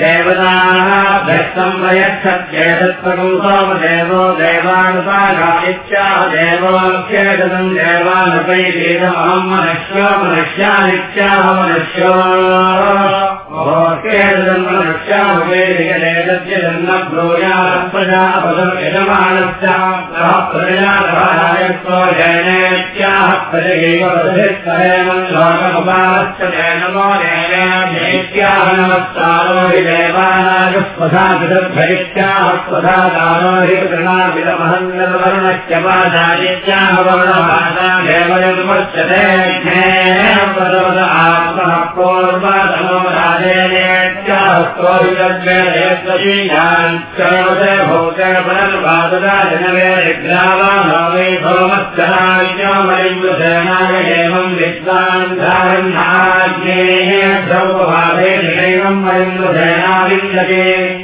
देवताः देवानुपागायित्याह देवोऽख्येतम् देवानुपैवेदमहम् मनुष्यो मनुष्यानित्याह मनुष्यो प्रजापदम् यजमानस्याः प्रजायत्वो जैनेत्याः प्रजैवोकमुपालश्च जैनमो जैनेत्याह नमस्कारो हि देवानागस्वधा विदर्भयित्याः स्वधा दानो हि कृणाविदमहन्नवर्णश्च पादायित्याह वर्णभाषा देवयमुच्यते पदवद आत्मः पूर्वतमो जनवे एवम् विद्वान् धारण्येयौपभावेनैवम् मरिन्द्रसेनाविन्दते वैष्णव्यच्चाहुत्वायोपमच्छैद्वैष्णवो वै देवतयालोपस्तदैवेनम् देवतगाच्छेत्तन्यानकान्धान्यानुपागानित्याहानित्यम्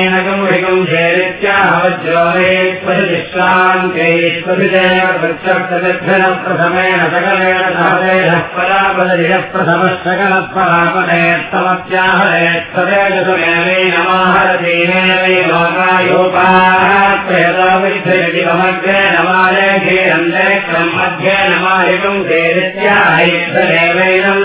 ैनगम् चेरित्याहवज्योरेश्वरिश्रान्तेश्वरिदेवप्रथमेन सकलेन सहदेशः परापदयः प्रथमः सकलपरापदेत्तमत्याहरेत्तदेशमेवैनमाहरतीनेवै लोकायोपायति समग्रे नमालेखे अन्तेक्रम् मध्ये नमाहिकम् चेरित्याहैत्तदेवैनम्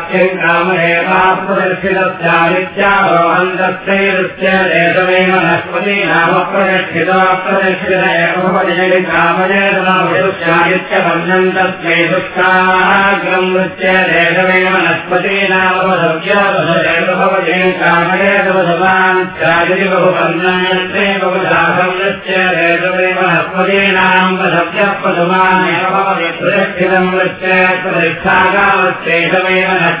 वृक्षमानस्य प्रमादिवज्ञश्च वाक्यम् कामरेवाप्रदर्शितस्यादित्यारोहन्तस्यैदस्य देशमेव नस्पति नाम प्रदर्शितो प्रदर्शित एव कामयेतमादित्यवर्णम् तस्मै दुष्काग्रम् नृत्य देशमेव नस्पति नाम भवति कामयेतवधवान् चादिति बहुवर्णयन्त्रे बहुधाघम् नृत्य देशमेव नस्पतीनाम् पदव्यः पदमानेव भवति प्रदक्षितम् नृत्य प्रतिष्ठागामश्चेषमेव नष्पतेनाम्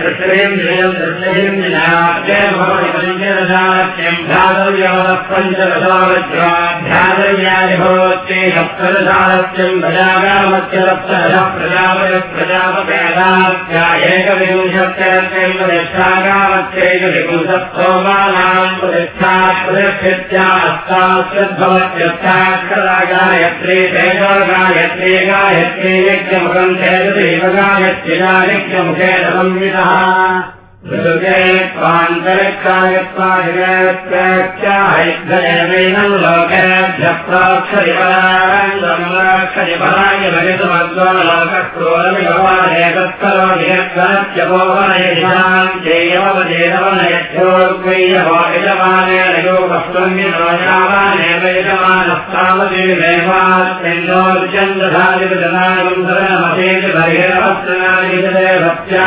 कृष्णेन्द्रियम् दृष्टेन्द्रियाच्चैव भवति ध्यातव्यवदः पञ्चदशावज्राध्यातव्यानि भवत्यै सप्तदशालक्ष्यम् प्रजागामस्य सप्तदशः प्रजापय प्रजापतेदात्या एकविंशत्यरत्यम् प्रतिष्ठागामत्यैकविंशत्सोमानाम् प्रतिष्ठा प्रतिष्ठित्या अस्ताश्रद्भवत्यर्थाक्षरागायत्री तेजो गायत्री गायत्री यज्ञमुखम् तेजदैव गायत्रिया यज्ञमुखे संविदः ैनम् लोकेभ्यप्राक्षरिपराक्षरिपराय भगितमद्वलोकक्रोरमिगवादेतत्करोत्यपोवनयिषाम् चेयवजेनवनयक्षोर्वैयवायजमानेन यो वस्त्रन्यनोयामानेव यजमानस्तामदेवेवास्मिन्नोर्चन्द्रधारिपजनागम् धरमसेति बहिरवस्त्रनादिगते भक्त्या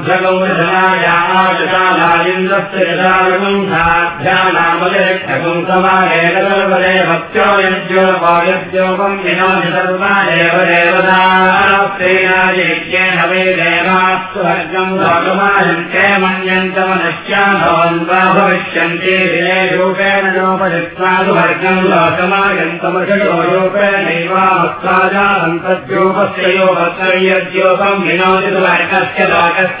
विश्वेषाम् देवानामोर्ध्वगौरधनायामादशालालिन्द्रस्य निषादकम् साध्यानामजरक्षकम् समाहेन सर्वदे भक्त्यो यज्ञोपायज्योपम् विनोदि सर्वा एव देवतास्तेनादिज्ञेन वै देवास्वर्गम् लोकमायन्ते मन्यन्तमनश्या भवन्ता भविष्यन्ति विनयरूपेण नोपदित्वादुवर्गम् लोकमायन्तमषो रूपेणैवामसो वस्त्राजान्तद्योपस्य यो वस्त्रयद्योपम् विनोदितु वर्गस्य लोकस्य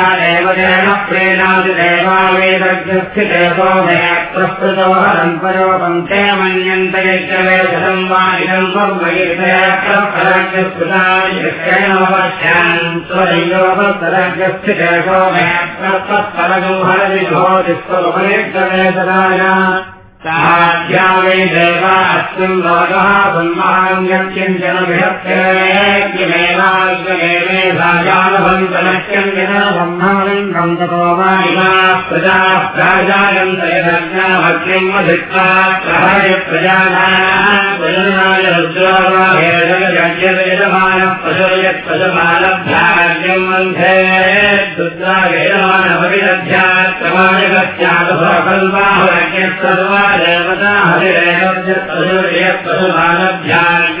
एव जेन प्रेणादिदेवावेदग्रस्य देवो मे प्रस्तुतो हरम्परो पन्थे मन्यन्त यज्ञवेशम् वा इदम् वर्मयितयप्रस्फुटायश्चयनवश्यान् स्वयोपस्तरग्रस्य देवो मे प्रस्तत्परगो हरति भवति स्वपरिग्रवेशदाय साध्यामे देवा अस्मिन् लोकः ब्रह्माण्यत्यम् जन बृहत्यमेवाग्रमेवे साजानभन्तनश्यम् जन ब्रह्मानन्दम् ततो वा इमा प्रजा प्राजायन्त यदज्ञाभग्निम् अधित्वा प्रहय प्रजानाय रुद्रायजगजगजमानः पशुर्यत् पशुमानभ्याज्ञम् देवता हरिरेवद्यत्पशुर्यत्पशुमानभ्याज्ञम्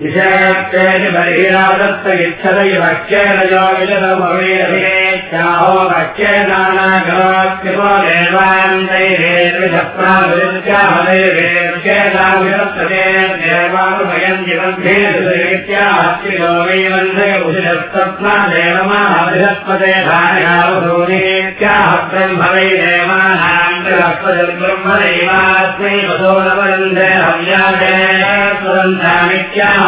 विषयत्वेन बहिरादत्त इच्छदैवक्ष्येन यो विजतमवेदहेत्याहो भक्ष्येनानागवाक्यपो देवान्तैरेत्याहदैवेत्यादाविरत्तते देवानुभयम् जिवन्धेत्याहस्त्रियो वै धारयावधूनेत्याह ब्रह्मवै देवानाम् बृहस्पतिर्ब्रह्मदैवास्मै वसो नवरन्धे हव्यादे सुरन्धामित्याह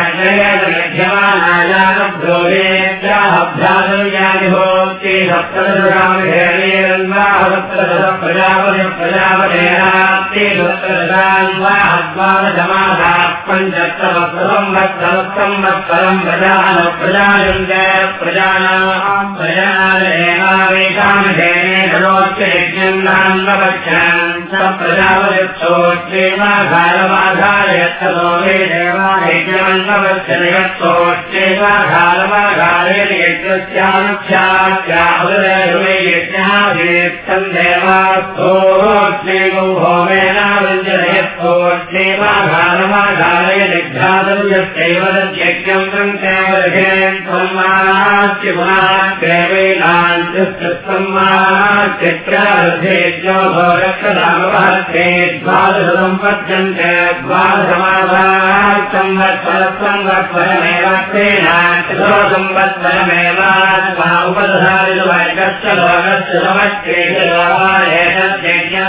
सप्तदशामिहेरन्वाहसप्तदश प्रजापति प्रजापतेनाप्ति सप्तदशान्वाहद्वादशमासा पञ्चत्तवत्संवत्सरम् प्रजान प्रजायन्त प्रजानाम् प्रजानरेणावेशामधेनेधनोच्चयज्ञन्नान्वपक्षन् स प्रजापयत्सोच्चैवाघारमाघारयत्ततो मे यज्ञाधेत्तम् देवास्थोच्चैवो होमेनावृञ्जयत्सोच्चैवाघारमाघारय ेवाधारमाधारयजघ्रातव्यश्चैव तद्यज्ञम् सङ्ख्यावलघेन् त्वम्मानास्य पुनाश्चेवेनान्त्यक्रारथेज्ञोभोरक्षदामभक्ते द्वादशतम् पद्यन्ते द्वादशमाधासंवत्सरसंवत्सरमेवात्मेनात्मसंवत्सरमेवात्मा उपदधारितवर्गस्य लोकस्य समस्ते लोकायज्ञस्य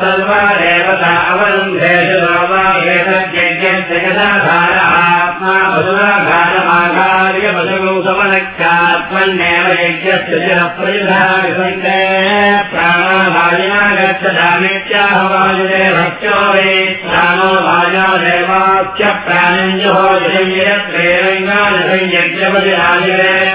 सर्वादेवता अवरुन्धेषु आत्मा मधुराघारमाघार्य मधुगौ समनख्यात्मन्येव यज्ञस्य जनप्रयुधासन्ते प्राणाभाजिना गच्छामित्याहवायुदेवश्चो वे प्राणो भाजादेवाच्च प्राणञ्जहोजयज्ञरङ्गायज्ञपतिराजयत्याह यज्ञपतिरेवाच्चादिरङ्गमयति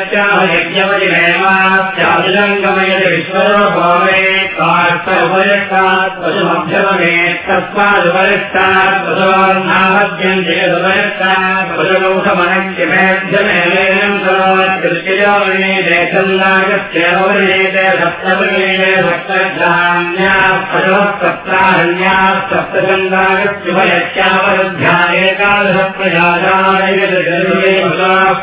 गमयति विश्वरोभवे काष्ठोपरिष्ठात् पशुमभ्यमने तस्मादुपरिष्ठात् पशुवान्नाभ्यन्ते उपरिष्ठात् पशुगौषमनक्षिमेभ्यमेलेन करोति कृष्ययोर्णे देशन्नागस्येववर्णेते सप्तवर्णेते सप्तग्राम्याः पशवः सप्ताहन्याः सप्तचन्द्रागस्युभयश्चापरुध्यायेकादशप्रजाजायगर्वे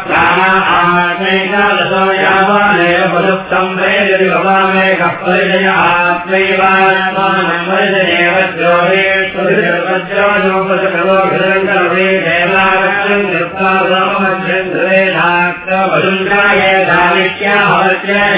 प्राणा आत्मैकादशो यावानेव पशुत्तम् प्रेजति भवामेकः परिजय आत्मैवात्मानम् परिजयेव द्रोहे वज्रोपसकरोघरङ्करवे देवालक्षम् कृत्वा राममध्यन्द्रेणाक्तवसुन्द्राय धामित्याहवर्त्यनैवेनं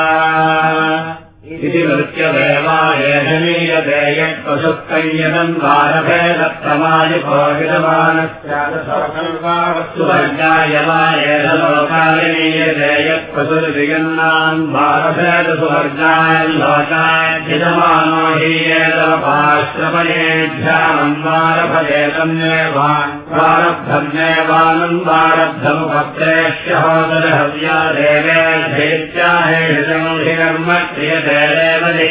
इति वृत्यदेवायजनीयते यत्पशुकैयदम् भारभेदप्रमादिभोगितमानस्यादशोकल्पावस्तुवर्गायवायलोकायनीयते यत्पशुर्विगन्नान् भारभेदसुवर्गायल्लोकायजमानो हि येदपाश्रमयेभ्याम् भारभजेतन्येवान् प्रारब्धन्येवानम् प्रारब्धमुपत्रेष्य होदरहव्या देवेभ्येत्याहेषम् क्रियते यज्ञवदेन्द्रियधाविषयत्याहयसायुजरेवेतरज्ञिना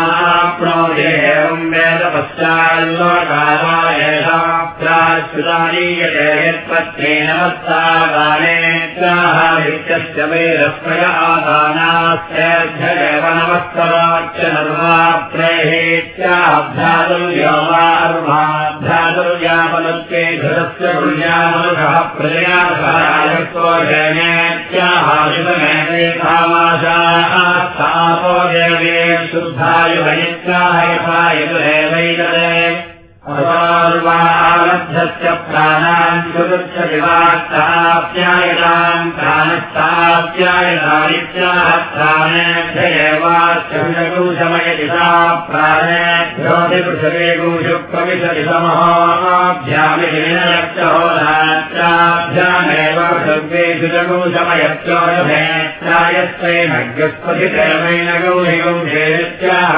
फल आत्मनो गच्छतिश्रयम् प्रपशूनाप्नोदेवम् वेद पश्चाल्लोकारायेषाप्राच्युतानीयते यत्पत्रेण मत्तागानेत्याः नित्यस्य वेदप्रय आदानास्येभ्यदेव नमस्कराच्च नर्वा प्रेहेत्याभ्यातुर्यवार्भाभ्यातुर्यापनुत्ये घृतस्य गुण्यामनुषः प्रजया सहायत्वोजनेत्याहायुतमेवेधामाशाः स्थापो देवे शुद्धायुभयित्याहयथायुरेवैतरे असार्वालब्धस्य प्राणान् सुरुच्च विवाक्ताप्यायताम् प्राणस्ताप्यायतानित्याह प्राणेभ्य एवाश्चमयति सा प्राणेभ्योऽपि गुषुप्रविशति समहोभ्यामिहिनयश्च होरात्राभ्यामेव पृथिव्येषु जगुशमयत्योरभे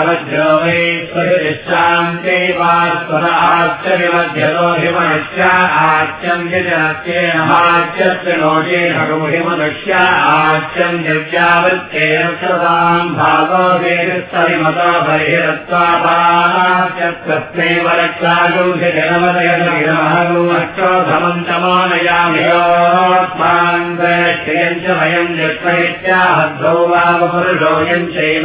यस्त्रैनग्रस्पतिकरमेण गौरिगौषेत्याहवज्रो वै स्वशान्ते वा स्वराश्चर्यमध्यतो हिमनुष्या आच्यं जनस्येन हाच्यस्य नोचेन गौहिमनुष्या आच्यं दिव्यावृत्तेन सदाम् भागो वेदस्तरिमतो बहिरत्वापाच्यत्वस्मै वरक्षा गौषजनमदयनमहगौ अष्टोधमन्तमानयामयोत्मान् द्वयश्रियम् च वयम् यत्त्वयत्याहद्भौ वामपुरुषोऽयम् चैव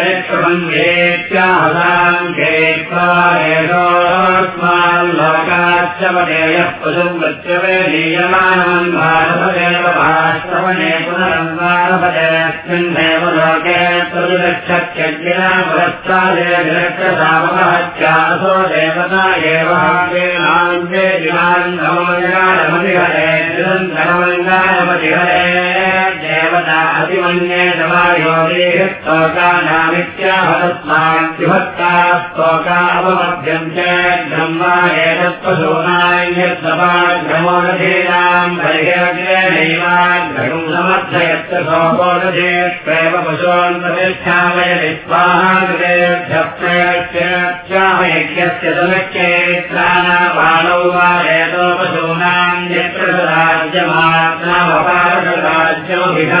पशुम् मृत्यवे लीयमानम् भारतदेव भाश्रवणे पुनरन्वारभजस्मिन्नेव लोके प्रतिरक्षत्यज्ञा पुरस्तादे विरक्षसामहत्यासो देवता एव हाङ्गे दिनान् नवमङ्गारमधिहरे निरन्तरमङ्गारमधिहरे देवता अतिमन्ये स्तोकानामित्याहतस्माद्विभक्ता स्तोका अपमध्यम् च ब्रह्मा एतत्पशूनान्यत्समाग्रमोदधीनाम् बर्हिरग्रेणैवाग्रहम् समर्थयत्र सोपोदधेष्वेव पशून् प्रतिष्ठापयति स्वाहाग्रेभ्यप्रयच्चाहयज्ञस्य समिक्षेत्राणापाणौ वा एतो पशूनाम् यत्र राज्यमात्रामपारकराज्यमभिधानयत्यात्मन्येव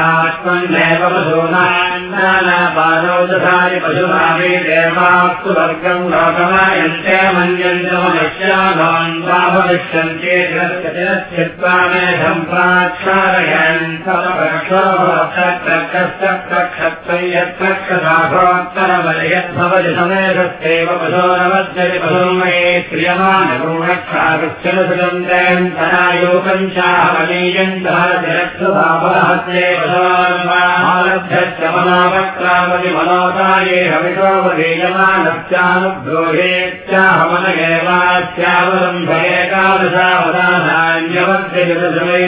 पशूनाम् नानापाणौ तथानि पशुनामि देवास्तु वर्गम् लोकमायन्ते मन्यन्ते मनुष्यागान् वा भविष्यन्ते चित्वा मेघम् प्राक्षारयन् यत्प्रक्षत्तरमयद्भवति समेधस्तेव पशोरमध्यति पशोमये क्रियमाणगुणक्षागच्छलसुगन्धयन्तायोगञ्चाहमनीयन्तरक्षभावहत्ये पशोर्वालभ्यश्चमनावक्रामति मनोताये हविषोपदीयमानस्यानुद्रोहेत्याहमन एवास्यावलम्भयेकादशावदानान्यवद्यजलसमये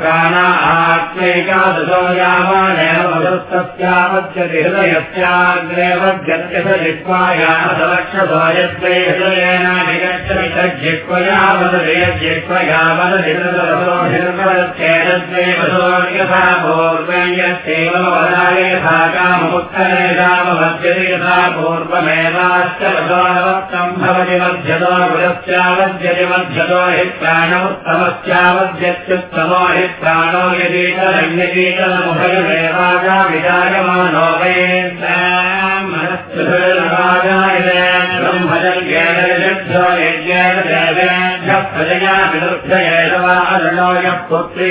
प्राणा आत्मैकादशो यावानेव मधुस्तस्यावद्यति हृदयस्याग्रेवद्यत्यथ जिह्वायासलक्षसो यत्ते हृदयेनाधिगच्छति तज्जिह्वयावदयज्जिह्वयावदधिरसोऽधिर्वदत्येतद्वे वशोर्यथा यत्येव वदाय यथा पूर्वमेवाश्च वशोरवक्तम् भवति मध्यतो गुरस्यावद्यति मध्यतो हि प्राणमुत्तमस्यावद्यत्युत्तमो हि प्राणो यदीतरन्यदीतरमुभयमेवागाविजायमानो ब्रह्मजन्येभ्यो यज्ञेन देवेभ्यः प्रजया विदुर्भ्येन वा अरणो यः पुत्रे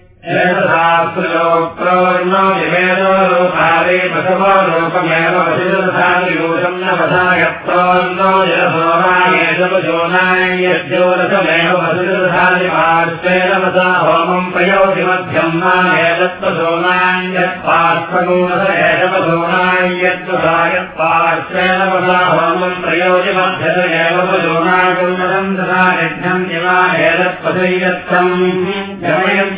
ोक्तोर्णोपारे बसवो लोकमेव वसिदधायोषम् न वधायत्रोन्नो जलसोनायशोनायज्योरसमेव वसिदधानि पार्श्वेन वसा होमम् प्रयोति मध्यम् एषवसोनायद्वसायत्पार्श्वेन वसा होमम् प्रयोति मध्यत एव वसोनागुणम् तथा यज्ञम् इमानेदत्वसैयत्तम् गमयम्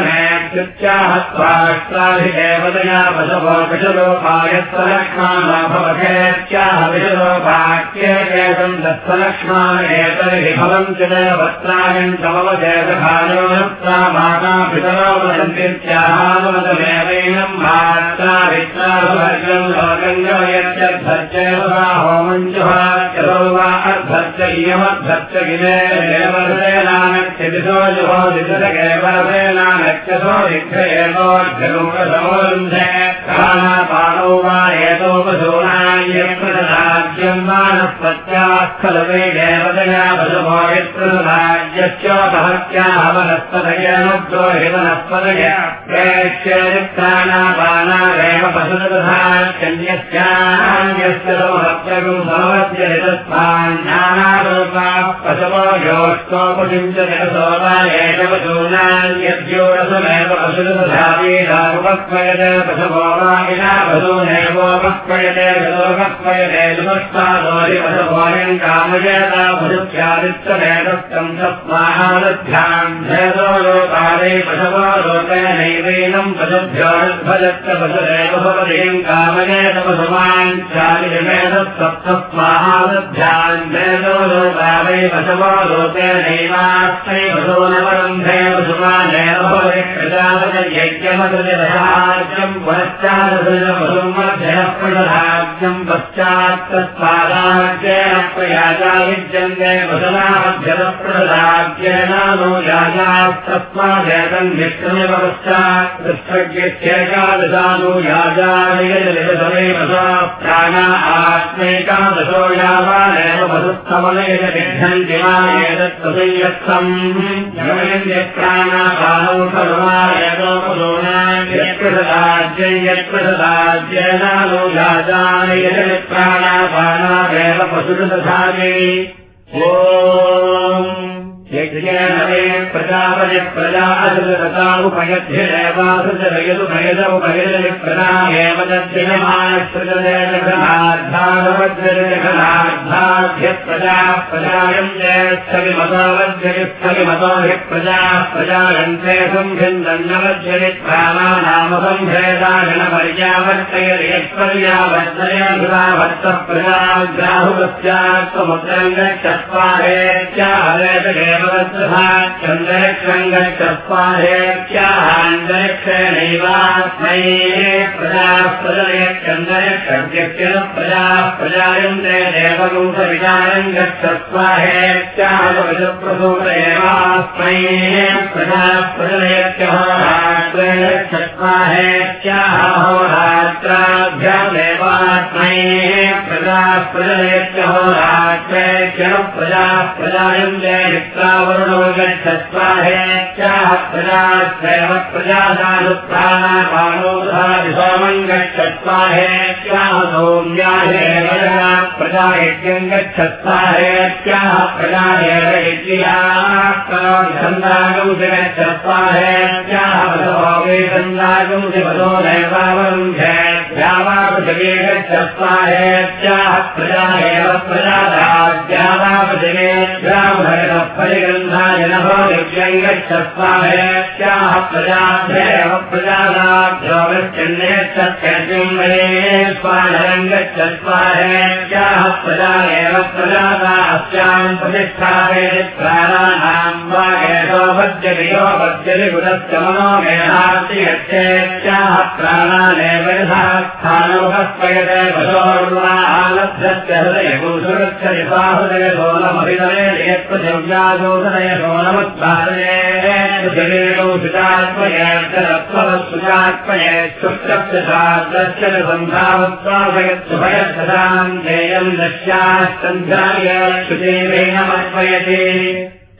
्याहत्वाक्त्राभिदेवतया पशवो विषलोभायत्सलक्ष्माणाभवधेत्याह विषलोभाख्येकम् दत्सलक्ष्माणेतर्हि भवन्ति देवत्रायम् समवधेतभाजोनत्रा माता पितरो वदन्तीत्याहानुमतमेवैनम् भात्राभित्राभवर्गम् लोकङ्गमयत्यर्थत्येव वा होमञ्जुभात्यतो वा अर्थत्य इयमर्थत्य गिले देवर्देनानक्षिदिशो जुभो दिशकेवर्देनानक्षसो वा एतोपशोनायप्रदराज्यम् हि वनस्पतय प्रेक्ष्यनित्राणापानादेव पशुतथान्यस्यान्यस्य समहत्यगुम् भवत्य योष्टोपयुञ्च जगसोमा एकवशूनान्यद्योरसमेव पशुतथावीरामुपक्वयते पशवो वाहिना पशूनेवोपक्वयते गतोपक्वयते पशवोयम् कामयता पशुभ्यादित्यमेतस्तम् तस्माहादध्याम् भेदो लोकादे पशवो लोकेनैवैनम् पशुभ्योद्भजत्र पशुरेव भवतीम् कामयेत पशुमान् चालिमेतत्सप्तस्माहादध्याम् भेदो लोकादे पशवो लोकेनैवास्मै पशो नवरन्धे पशुमानेव भवति प्रजापतयज्ञमकृतिरसाज्यम् पुनश्चादृजपशुम् मध्यः प्रदधाज्यम् पश्चात्तत्पादाज्येन प्रयाजा युज्यन्ते पशुनामध्यतप्रदधाज्येन नो याजास्तस्मादेतम् निष्ठमेव पश्चात् पृष्ठज्ञेकादशानु याजायजलितमेव प्राणा सर्वायतोपदोनायत्प्रसदाज्यै यत्प्रसदाज्येनानो यज्ञेन मे प्रजापति प्रजा असृततामुपयध्येवासृजयदुपयदमुपयजलि प्रजामेव तद्दिनमाश्रितदेशघनार्धानवज्रजघनार्धाभ्यः प्रजाः प्रजायम् स्थलिमतोवज्जलि स्थलिमतो हि प्रजाः प्रजायन्ते सम्भिन्दन्नवज्जलि प्राणानामसम्भेदागणपर्यावर्तयति यत्पर्यावर्तयभर्तः प्रजाग्राहुपस्यात्वमुद्रम् गच्छत्वाहेत्याहरेतदेव चन्द्रक्षङ्गच्छत्वाहेत्याहान्तरिक्षेणैवास्मै प्रजाः प्रजयत्यन्तरिक्षव्यक्तिन प्रजाः प्रजायन्ते देवरूपविचारम् गच्छत्वाहेत्याहप्रसूत एवास्मै प्रजाः प्रजयत्यहोरात्रेण गच्छत्वाहेत्याहोरात्राभ्यामेवास्मै प्रजाः प्रजयत्यहोरात्रेभ्यः प्रजाः प्रजायन्ते गच्छत्वाहेत्याः प्रजायेव छन्दागंसि गच्छत्वाहेत्याः वसोगे छन्दागंसि वसो नैवावरुन्धे द्यावापृथिवे गच्छत्वाहेत्याः प्रजा एव प्रजादाद्यावापृथिवे ब्राह्मणः नः दिव्यम् गच्छत्वाहेत्याः प्रजाभ्येव गच्छन्नेच्छत्यर्जुम् वये स्वानरम् गच्छत्वाहेत्याः प्रजा एव प्रजादा अस्याम् प्रतिष्ठापयति प्राणानाम् वा एषो भज्यति यो भज्यति गुणस्य मनो मेधाति यच्छेत्याः प्राणानेव यथा स्थानमुपस्वयते पशोर्वालभ्यस्य हृदयगुरुगच्छति स्वाहृदय सोलमभिनये सोलमुत्पादये सुचात्मये शुक्रस्य शास्त्रस्य सन्धावत्वाभयत्सुभयत्सदाम् ध्येयम् दश्यास्तन्ध्याय श्रुतेन मर्पयति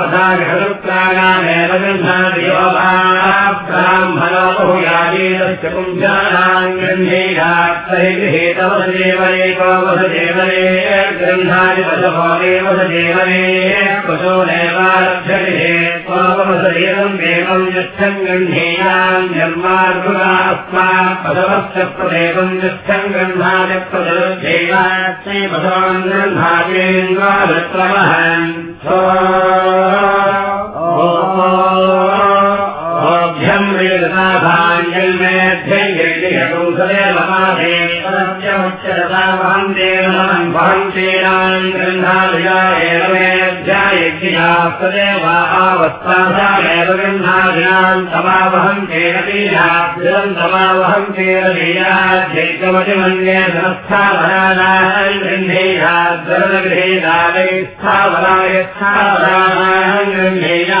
वधागृत्राणामेव गन्धादियो वा ब्राह्मणो बहुयाजीरस्य पुञ्जानाम् गन्धेनात्तहि गृहीतवसदेवनेको वसदेवने गन्धादिवशभोदेव सदेवने कुशो नैवारभ्यविहेत्वा देवम् यच्छम् गन्धेनाम् जन्मार्गुणास्मात् पदवस्य प्रदेवम् यच्छम् गन्धादिप्रदेवास्मै पदवान् गन्धादेन्द्रादक्रमहन् भ्यम् वेदनाभाण्यल्मेध्यैर्यकौसलेवहादेवमुच्यरतावहन्तेन वहन्तेनाम् गृह्णादया एव मेऽध्यायज्ञास्तदेव आवस्तासामेव गृह्णादिनाम् तमावहन्तेन लीलाभ्यम् तमावहन्तेन लीलाध्यैकमतिमन्ये संस्थावनानाम् गृह्णेयाद्गरुणगृहेदालै स्थावनाय स्थावनानाम् गृह्णेया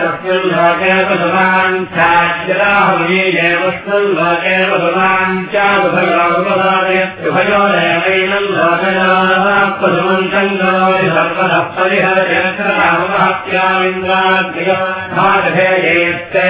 तस्मिन् लोके वसुमान् चाज्यराहमनीयेवस्मिन् लोके वसुमान् चादुभयोपसादयत्युभयो देवैनम् लोकजापसुमन्तम् करोति सर्वतः परिहरयत्रामहत्यामिन्द्राद्येत्यायसाहितवेदाज्ञे सर्ववादयक्षेतत्वे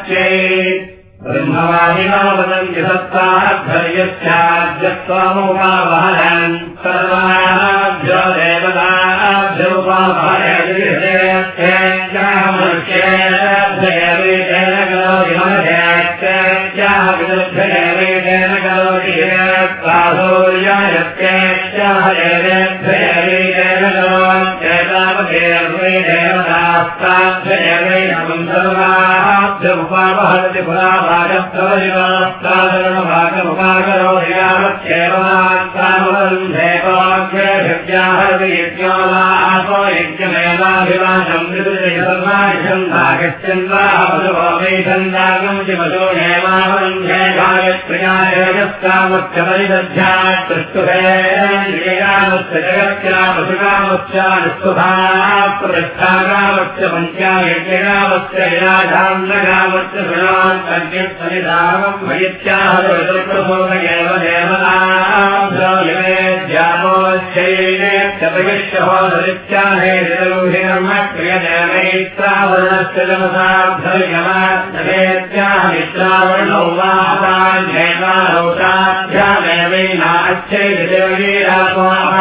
संरक्षे ब्रह्मवादिना वदन्ति सत्ताध्वर्यस्याद्यत्वामुपावहनन् सर्वाभ्यो देवताभ्योपावहयदिहृदयस्येन करोति मनसैत्याः विदुर्भयवेदेन करोति प्राधूर्यायस्येत्याः देवेभ्ययवेदेन करोत्येतावदेवै देवतास्ताभ्ययवेदम् यावच्छेवात्तामवन्धेवाख्यभिज्ञाहृदयज्ञालापो यज्ञमेवाभिवासम् विदुजयसर्वाजन्धागश्चन्द्राहवशुभोमेषन्दागम् शिवशो नेवावन्धे गायत्र्यायस्कामत्यपरिदध्यात् तृष्टुभेन्द्रियगामस्य कन्यत्सनिधामम् वैत्याह एव देवताभ्यो क्रियजनैत्रावरणस्य जनसाध्याः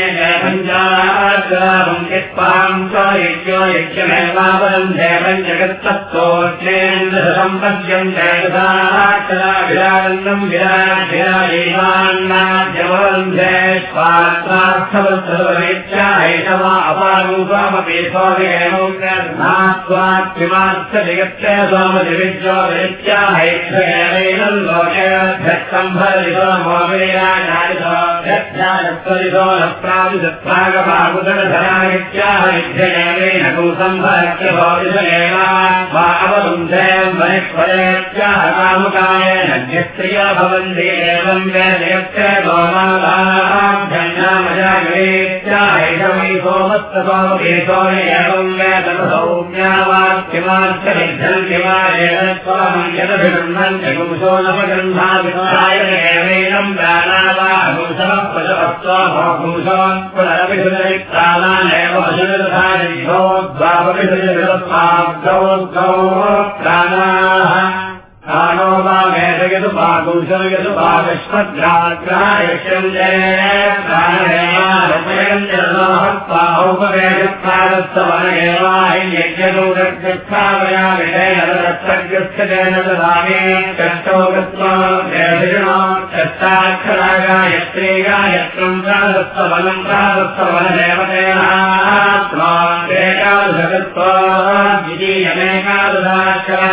यदुपागम् सतमनमभिरीण ज्ञानमेव वसुन्द्रायत्रेन्द्रायत्रेन्द्रायत्रेन्द्राय हि सोमः क्रियते पञ्चगत्वादिशामि सम्पद्यम् जयदाक्षराभिरानन्दम् विराजिराजीवान्नाद्यवन्धे स्वार्थार्थवत्सर्वमेत्याहैषवा अपारूपामपि स्वामिमात्सजगत्य स्वामदिविद्यो वेत्याहैषयैनं लोकेभ्यस्तम्भरितो मोमेयाचारितो यक्षायत्तरितो न प्राविदत्प्रागपाकुदरधरामित्याहरिध्ययेन कौसम्भरक्षभोविषयेवा अवरुन्धेम् वनिष्पदेत्याह कामुकायेन ज्यक्रिया भवन्ति एवम् वेदयक्षे गोमालाभ्यन्नामजागरेत्याहैषवै सोमस्तपामुकेशो एवं वेदसौम्यावाक्यमार्थविद्धन्तिवा एतत्त्वामं यदभिगृह्णन्ति पुंसो नवगृह्णाभिप्रायणेनैनं प्राणावागुंसव पशुरथादिभ्योद्भावभिषुरिरस्माद्गौ प्राणाः प्राणो वा वेदयतु प्राणेवायज्ञदूरक्षामयाविषयनरक्षग्रस्थेन ददामे कष्टो गत्वा कष्टाक्षरागायत्रे गायत्रम् प्रादस्तवनम् प्रादस्तवनदेवतेनात्मादेकादशगत्वा द्वितीयमेकादशाक्षरा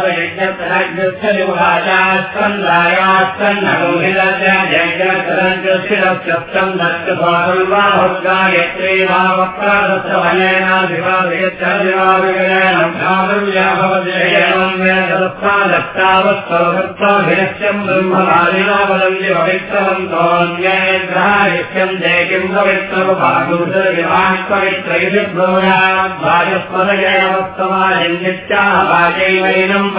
भावक्रादत्तवनेनाधिपादयत्यावत्तावत्तावत्ताभिरस्यम् ब्रह्मवादिना वदन्ति पवित्रवन्तोऽन्यग्रहायस्यम् जय पवित्रभागुसर्विवान् पवित्र इति ब्रूयाद्वाजस्पदयवत्तमाजन्यत्याह वाचैवैनम्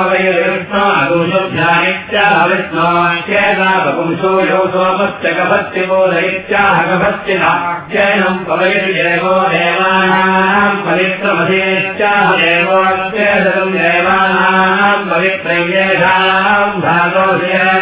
पवैर्विष्णुभ्यानित्याह विष्णोश्चेदापुंसो यो सोमस्य गभस्तिबोधयित्याह गभस्तिनाख्यैनम् पवैर्देवो देवानाम् पवित्रमधेत्याह देवोच्चेदम् देवानाम् पवित्रयेषाम् भागोऽस्यत्याह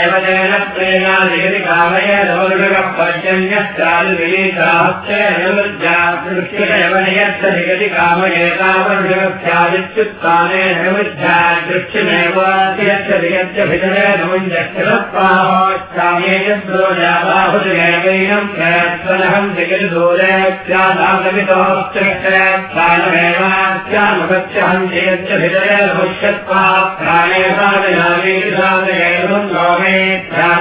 ेनादिगतिकामयदवरुषः पर्जन्यश्चादिविनीताहत्यनवृद्ध्यादृक्षमेवनयत्तधिगति कामयेतावरुषवृद्ध्यादित्युत्थानेनवृद्ध्यादृक्षमेवात्यभितरे नमुञ्जक्षरप्राहोच्चामेयस्रोजाबाहुजैवैनम् प्रयत्नहं जगति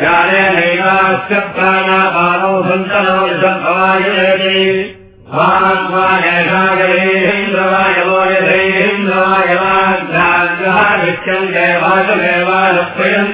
ज्ञानेनैवास्य प्राणापानो सन्तनो यशभवायुरेति न्द्रवायवोयधैन्द्रवायवाग्राग्रहादित्यम् देवाचदेवालप्रियम् च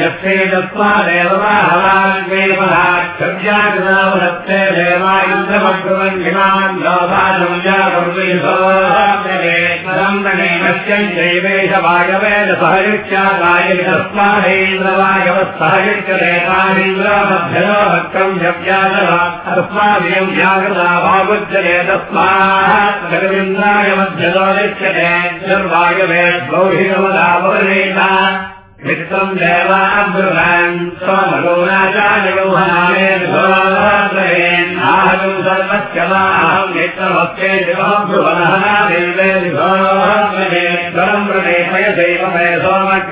यस्येतस्मादेव वाहवाग्मेवहाक्षव्याकृतावदत्ते देवायुद्धमग्रवन्यमान् लोभानुजागुर्वीशोरेणेश वायवेद सहयुक्त्या गायितस्मादेन्द्रवायवः सहयुक्तदेवानीन्द्रमध्ययो भक्तम् तस्मादियम् व्याकृता भागुज्यते तस्मात् जगविन्द्राय मध्यतो लिख्यते निर्वायवे गौहिकमदावनेता वित्तम् देवाब्रुवान् स्वमगोराचार्यौहनामेन् सर्वस्य वाहम् मित्रमस्ते शिवभ्रुवनः देवे प्रणेपयदैव मे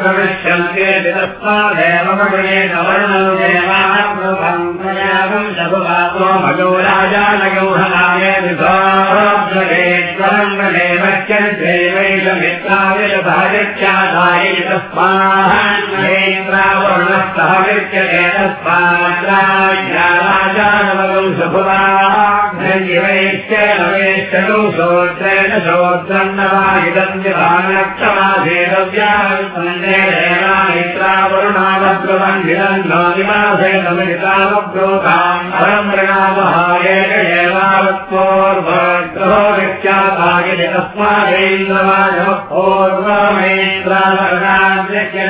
पशवक्रमिष्यन्ते तस्मादेव मगुणेन वर्णम् देवाः शभुवासो भगो राजानगौहनाय विधारङ्गमेवैषमित्राविभागत्यादाय राजानवगौ शभुवाश्चैश्चौ शोत्रेण शोत्रन्नवायुधम् विधानक्षमाधेरव्यामित्रावरुणावद्रवन्धिरम् नो निवासेतमितावब्रोधाम् परमृणावहायेयावत्पूर्वग्रहो विख्याताय तस्मादेन्द्रवाजपूर्वमेन्द्रावर्गाद्यजने प्राणापालोक्ष्यतो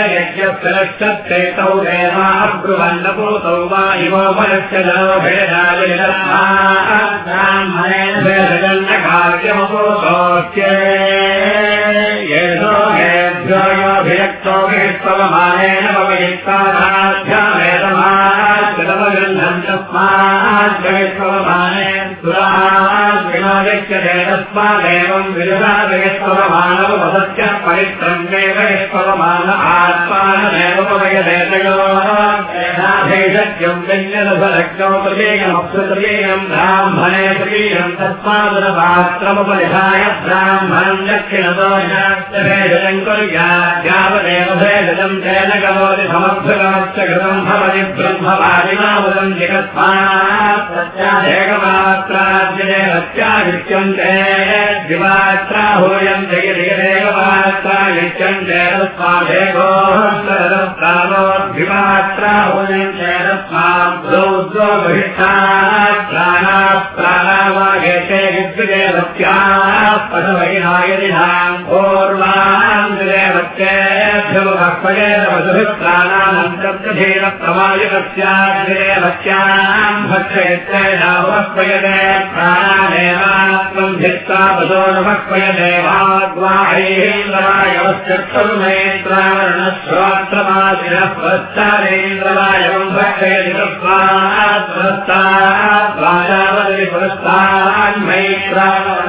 यज्ञस्येतौ देवाः ब्रुवन्नपूतौ वा इवो येषो हेभ्यो योभिरक्तो विष्पवमानेन पवयुक्ताध्यामेतमाश्रितमगृह्णम् तस्माद्विष्पवमाने सुराग्यते तस्मादेवम् विरुधाविष्पवमानव वदस्य परित्रन्येव तृतीयमप्सुतृतीयम् ब्राह्मणे समर्थकाश्च कृतम् भवति ब्रह्मवादिनावदम् जगत्मात्राद्यदेवत्यादित्यन्ते द्विमात्राहूयम् जगदेकमात्रादित्यन्ते तस्मादेवोत्तरप्राणो द्विमात्राहूयम् चेदस्माद्रो द्वो बहिष्ठाः प्राणाः पशवैनायदिनाम् पूर्वान् द्विदेवत्येभ्यवक्पयेन प्रमायुकस्याद्विदेवत्याम् भक्षयित्रेणावक्पयते प्राणादेवात्मम् धित्वा पशो न वक्पयदेवाग्वाहैन्द्रवायवश्चक्षुर्मेत्रावर्णश्रोत्रमाशिनः पुरस्तारेन्द्रवायवम् भक्षयति तस्मात् पुरस्तात् राजावति पुरस्तान्मैत्रावरणम् तस्मात्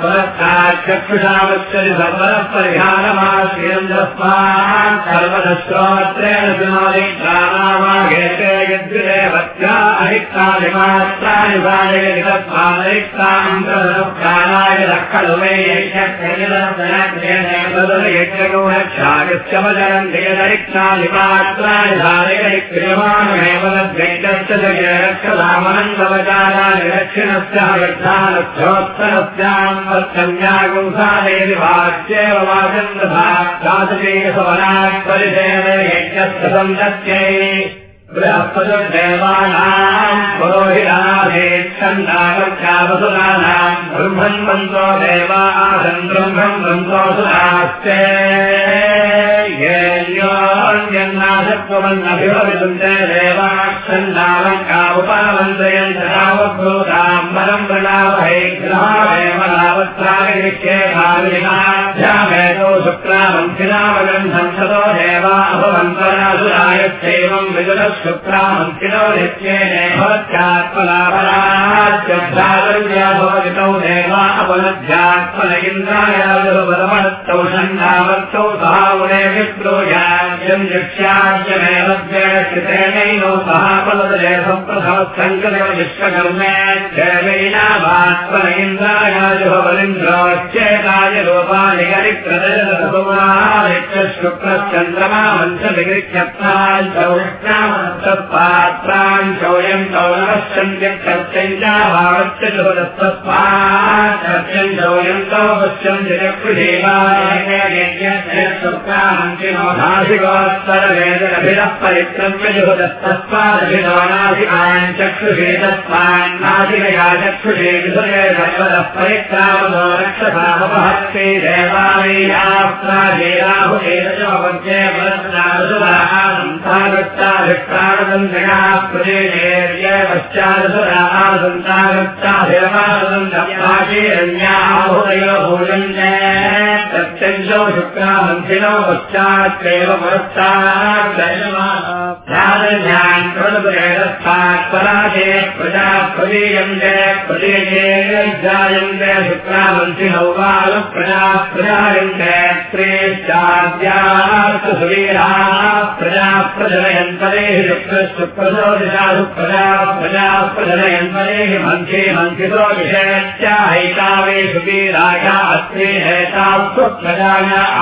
पुरस्तात् चक्षुषावच्छति सर्वतः परिहारमाश्रियम् तस्मात् सर्वदश्रोत्रेण सुनादिक्रामावागेते यद्विदेवत्या अहिक्तादिमात्राणि वाजयति तस्मादरिक्ताम् प्राणाय रक्षलु मे यज्ञगौरक्षागस्यवचरन्ति यदरिक्तादिमात्राणि धारयति क्रियमाणमेव तद्वैतस्य रक्षलामनन्दवचाराणि दक्षिणस्य वृद्धानस्थोत्तरस्याम् वर्तन्यागुंसादेति वाच्येव वाचन्द्रभासवनात् परिचयन यज्ञस्य सन्दत्यै बृहस्पतिर्देवानाम् पुरोहिताधेच्छन्दावच्छावसुराणाम् ब्रह्मन् वन्तो देवासन् ब्रह्मम् देवाक्षन्दावङ्का उपावन्दयन् तदावभूताम् परम् प्रणावहै ग्रहावेव नावत्रागरिष्ये भाविनाभ्यामेतो शुक्रामन्थिनावगन्धम् ततो देवा अभवन्तरासुरायश्चैवम् विदुरः शुक्रामन्थिनो नित्येने भवत्यात्मलाभराज्यभ्यागर्या भवतितौ देवा अपनध्यात्मन इन्द्रायादुपदमस्तौ षण्णावत्तौ सहामुने विप्रोयाय महाफलदले सम्प्रथमसङ्करेव विश्वकर्मेन्द्रायाजुभवलिन्द्रोच्चेताय रूपाणि शुक्रश्चन्द्रमा मञ्चलिगृक्षत्रान् चौष्णामन्तपात्रान् चौयम् चौरवश्चन्द्यक्षत्यम् च भावश्च जुहदस्तस्मात् सत्यम् चौयम् तौ पश्यम् शुक्रामन्त्रिनोधाशिगोत्तरवेदनभिरः परिक्रम्य जुहदस्तस्मादभिधानाधिकान् चक्षुषे तस्मान्नाधिकया चक्षुषे विधुरे सर्वतः परिक्रामनो रक्षसामपहत्ते देवालयाप्राजेराहुरेजमवज्ये परस्नादुरासन्तागत्ताभिप्राणदन्त्रिणा प्रजेर्य पश्चादुराः सन्तागत्ताभिरमादन्ताजेरन्याहुदयो भोजन्ये प्रत्यञ्चो शुक्रामन्थिनो पश्चात्रेव परस्तात् पराजे प्रजा प्रदीयन्ते प्रदेशे शुक्रामन्त्रिणौ प्रजा प्रजायन्ते श्रेष्ठाद्यास्तु सुवीराः प्रजा प्रजनयन्तरे शुक्रशुक्रसो दिशासु प्रजा प्रजा प्रजनयन्तरे मन्त्रे मन्त्रितो विषयश्चाहैतावे सुवीराया अस्त्रे हेतास्तु प्रजाया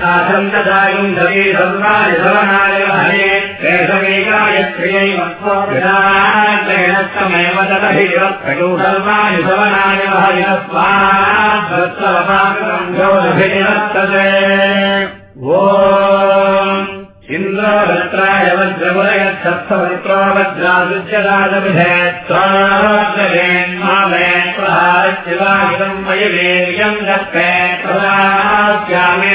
सत्याद्गायत्रेण निष्ठासन्तदायुम् धरी सर्वाणि सवनाय हरे केशमेकायत्र्यै मत्वोऽग्रेण तमेव तदभिवत्तयो सर्वाणि सवनाय हरि तस्मात् सत्सवपाकम् गौरभिनिवर्तते ॐ इन्द्रवत्राय वज्रमुरयच्छत्सवत्रो वज्रासुज्यदादभिधेत्वाग्रेन्मामे प्रहारशिवायुधम् मयि वीर्यम् दत्ते प्रदास्यामे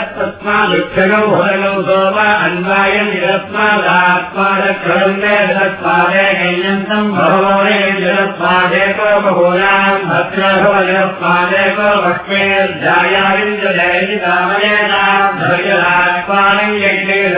पुनक्षत्वान्यर्गृह्णादिकत्वरुणायेतस्मादुक्षगौ हरगौ सोम अन्वायम् जलस्मादात्मादक्षरन्यजलस्मादेकैन्यन्तम् भगवने जलस्मादेको बहूनाम् भद्रभवजलस्मादेको भक्ष्मेर्जायाविञ्जलैरिकामयेनात्मानम् यज्ञे रसेनाकयरिच्छन्दनाः मनीरम् च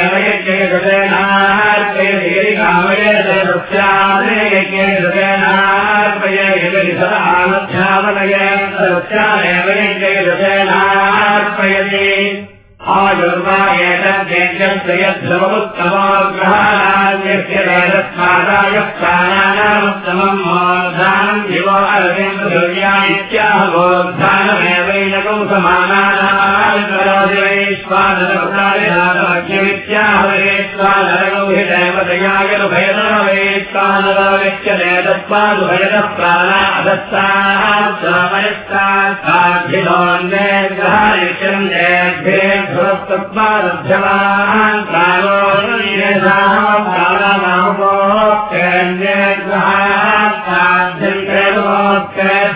आयुर्वायेतद्यज्ञस्य ्रवमुत्तमाग्रहाणान्यस्य वेदस्मादाय प्राणानामुत्तमम् ध्रुवस्तत्त्वादध्यमान् प्राणो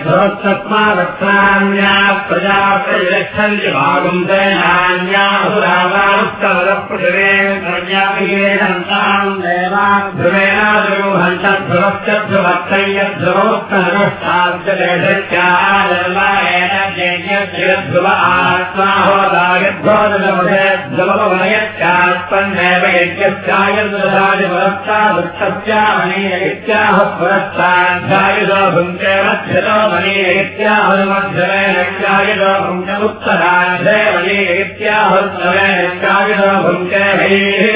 ध्रुवस्तत्त्वादक्षान्या प्रजा प्रतिरक्षन्ति भागम् दैनान्याहुरावारुस्तवरपृथिवे प्रज्ञापिकेशन्ताम् देवाध्रुवेनाद्रुहन्त ध्रुवश्च ध्रुवत्तैयध्रुवोत्तरश्चार्जलेन आत्मा होदायध्वोदलमुषध्रुवमयश्चात्पन्नेव यज्ञस्यायुर्दधादिवरस्ता वृक्षस्यामनीयत्याह पुरस्ताध्यायुधो भुङ्क्ते मध्यतो मनीयत्याहुर्मध्यमेनत्यायुधो भुङ्क्तमुत्तराध्ये मनीयत्याहुत्तमेनत्यायुधो भुङ्क्ते भैः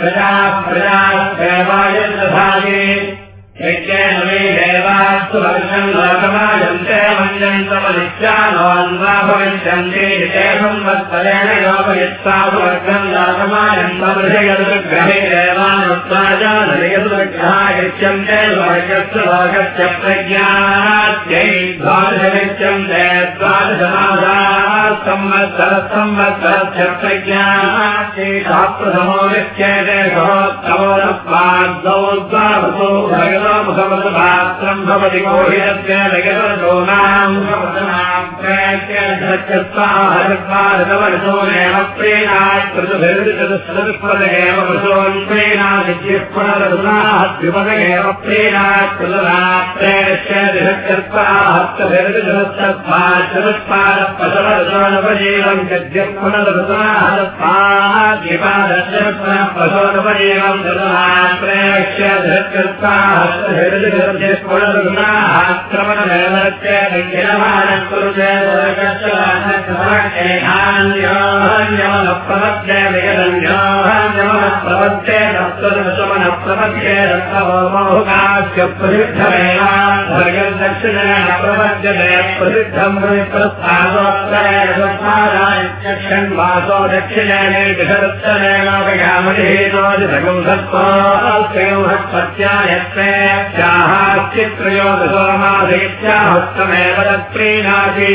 प्रजा प्रजा देवायुर्दधाति यज्ञेन मे देवास्तु वर्षम् लोकमायन्ते मन्यन्तमनित्यानोन्वा भविष्यन्ति हितेशम् वत्सरेण योपयत्साधु वर्गम् लोकमायन्तमृषयदुर्ग्रहे देवानुत्वाजानयदुर्ग्रहायिष्यन्ते स्वर्गस्य लोकस्य प्रज्ञात्यै द्वादशमिष्यन्ते द्वादशमासाः संवत्सरः संवत्सरस्य प्रज्ञात्यै शास्त्रसमो विच्यते सहोत्तमो न पाद्वौ द्वावसो भगवतो मुखमसुभात्रम् भवति कोहिरस्य जगतोनाम् हरत्वारतवर्षोनेव प्रेणात् कृतभिर्चतुस्रतुष्पदगेव वृषोन् प्रेणादिज्यः पुनरधुनाः द्विपदगेव प्रेणात् कृतरात्रेश्च दिहत्यर्पाहस्तभिर्चतुस्तत्पाचतुष्पादपशवरसोनपजीवम् यद्यः पुनरधुनाः द्विपादश्च पुनः पशोनपजीवम् कृतरात्रेश्च दिहत्यर्पा दक्षिणेन प्रपद्यते प्रसिद्धम् प्रस्थानोत्तरेणवासो दक्षिणेन यत्याहाश्चित्रयोदशोमादयत्याहुत्तमेव तत्प्रीणाति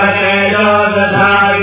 धा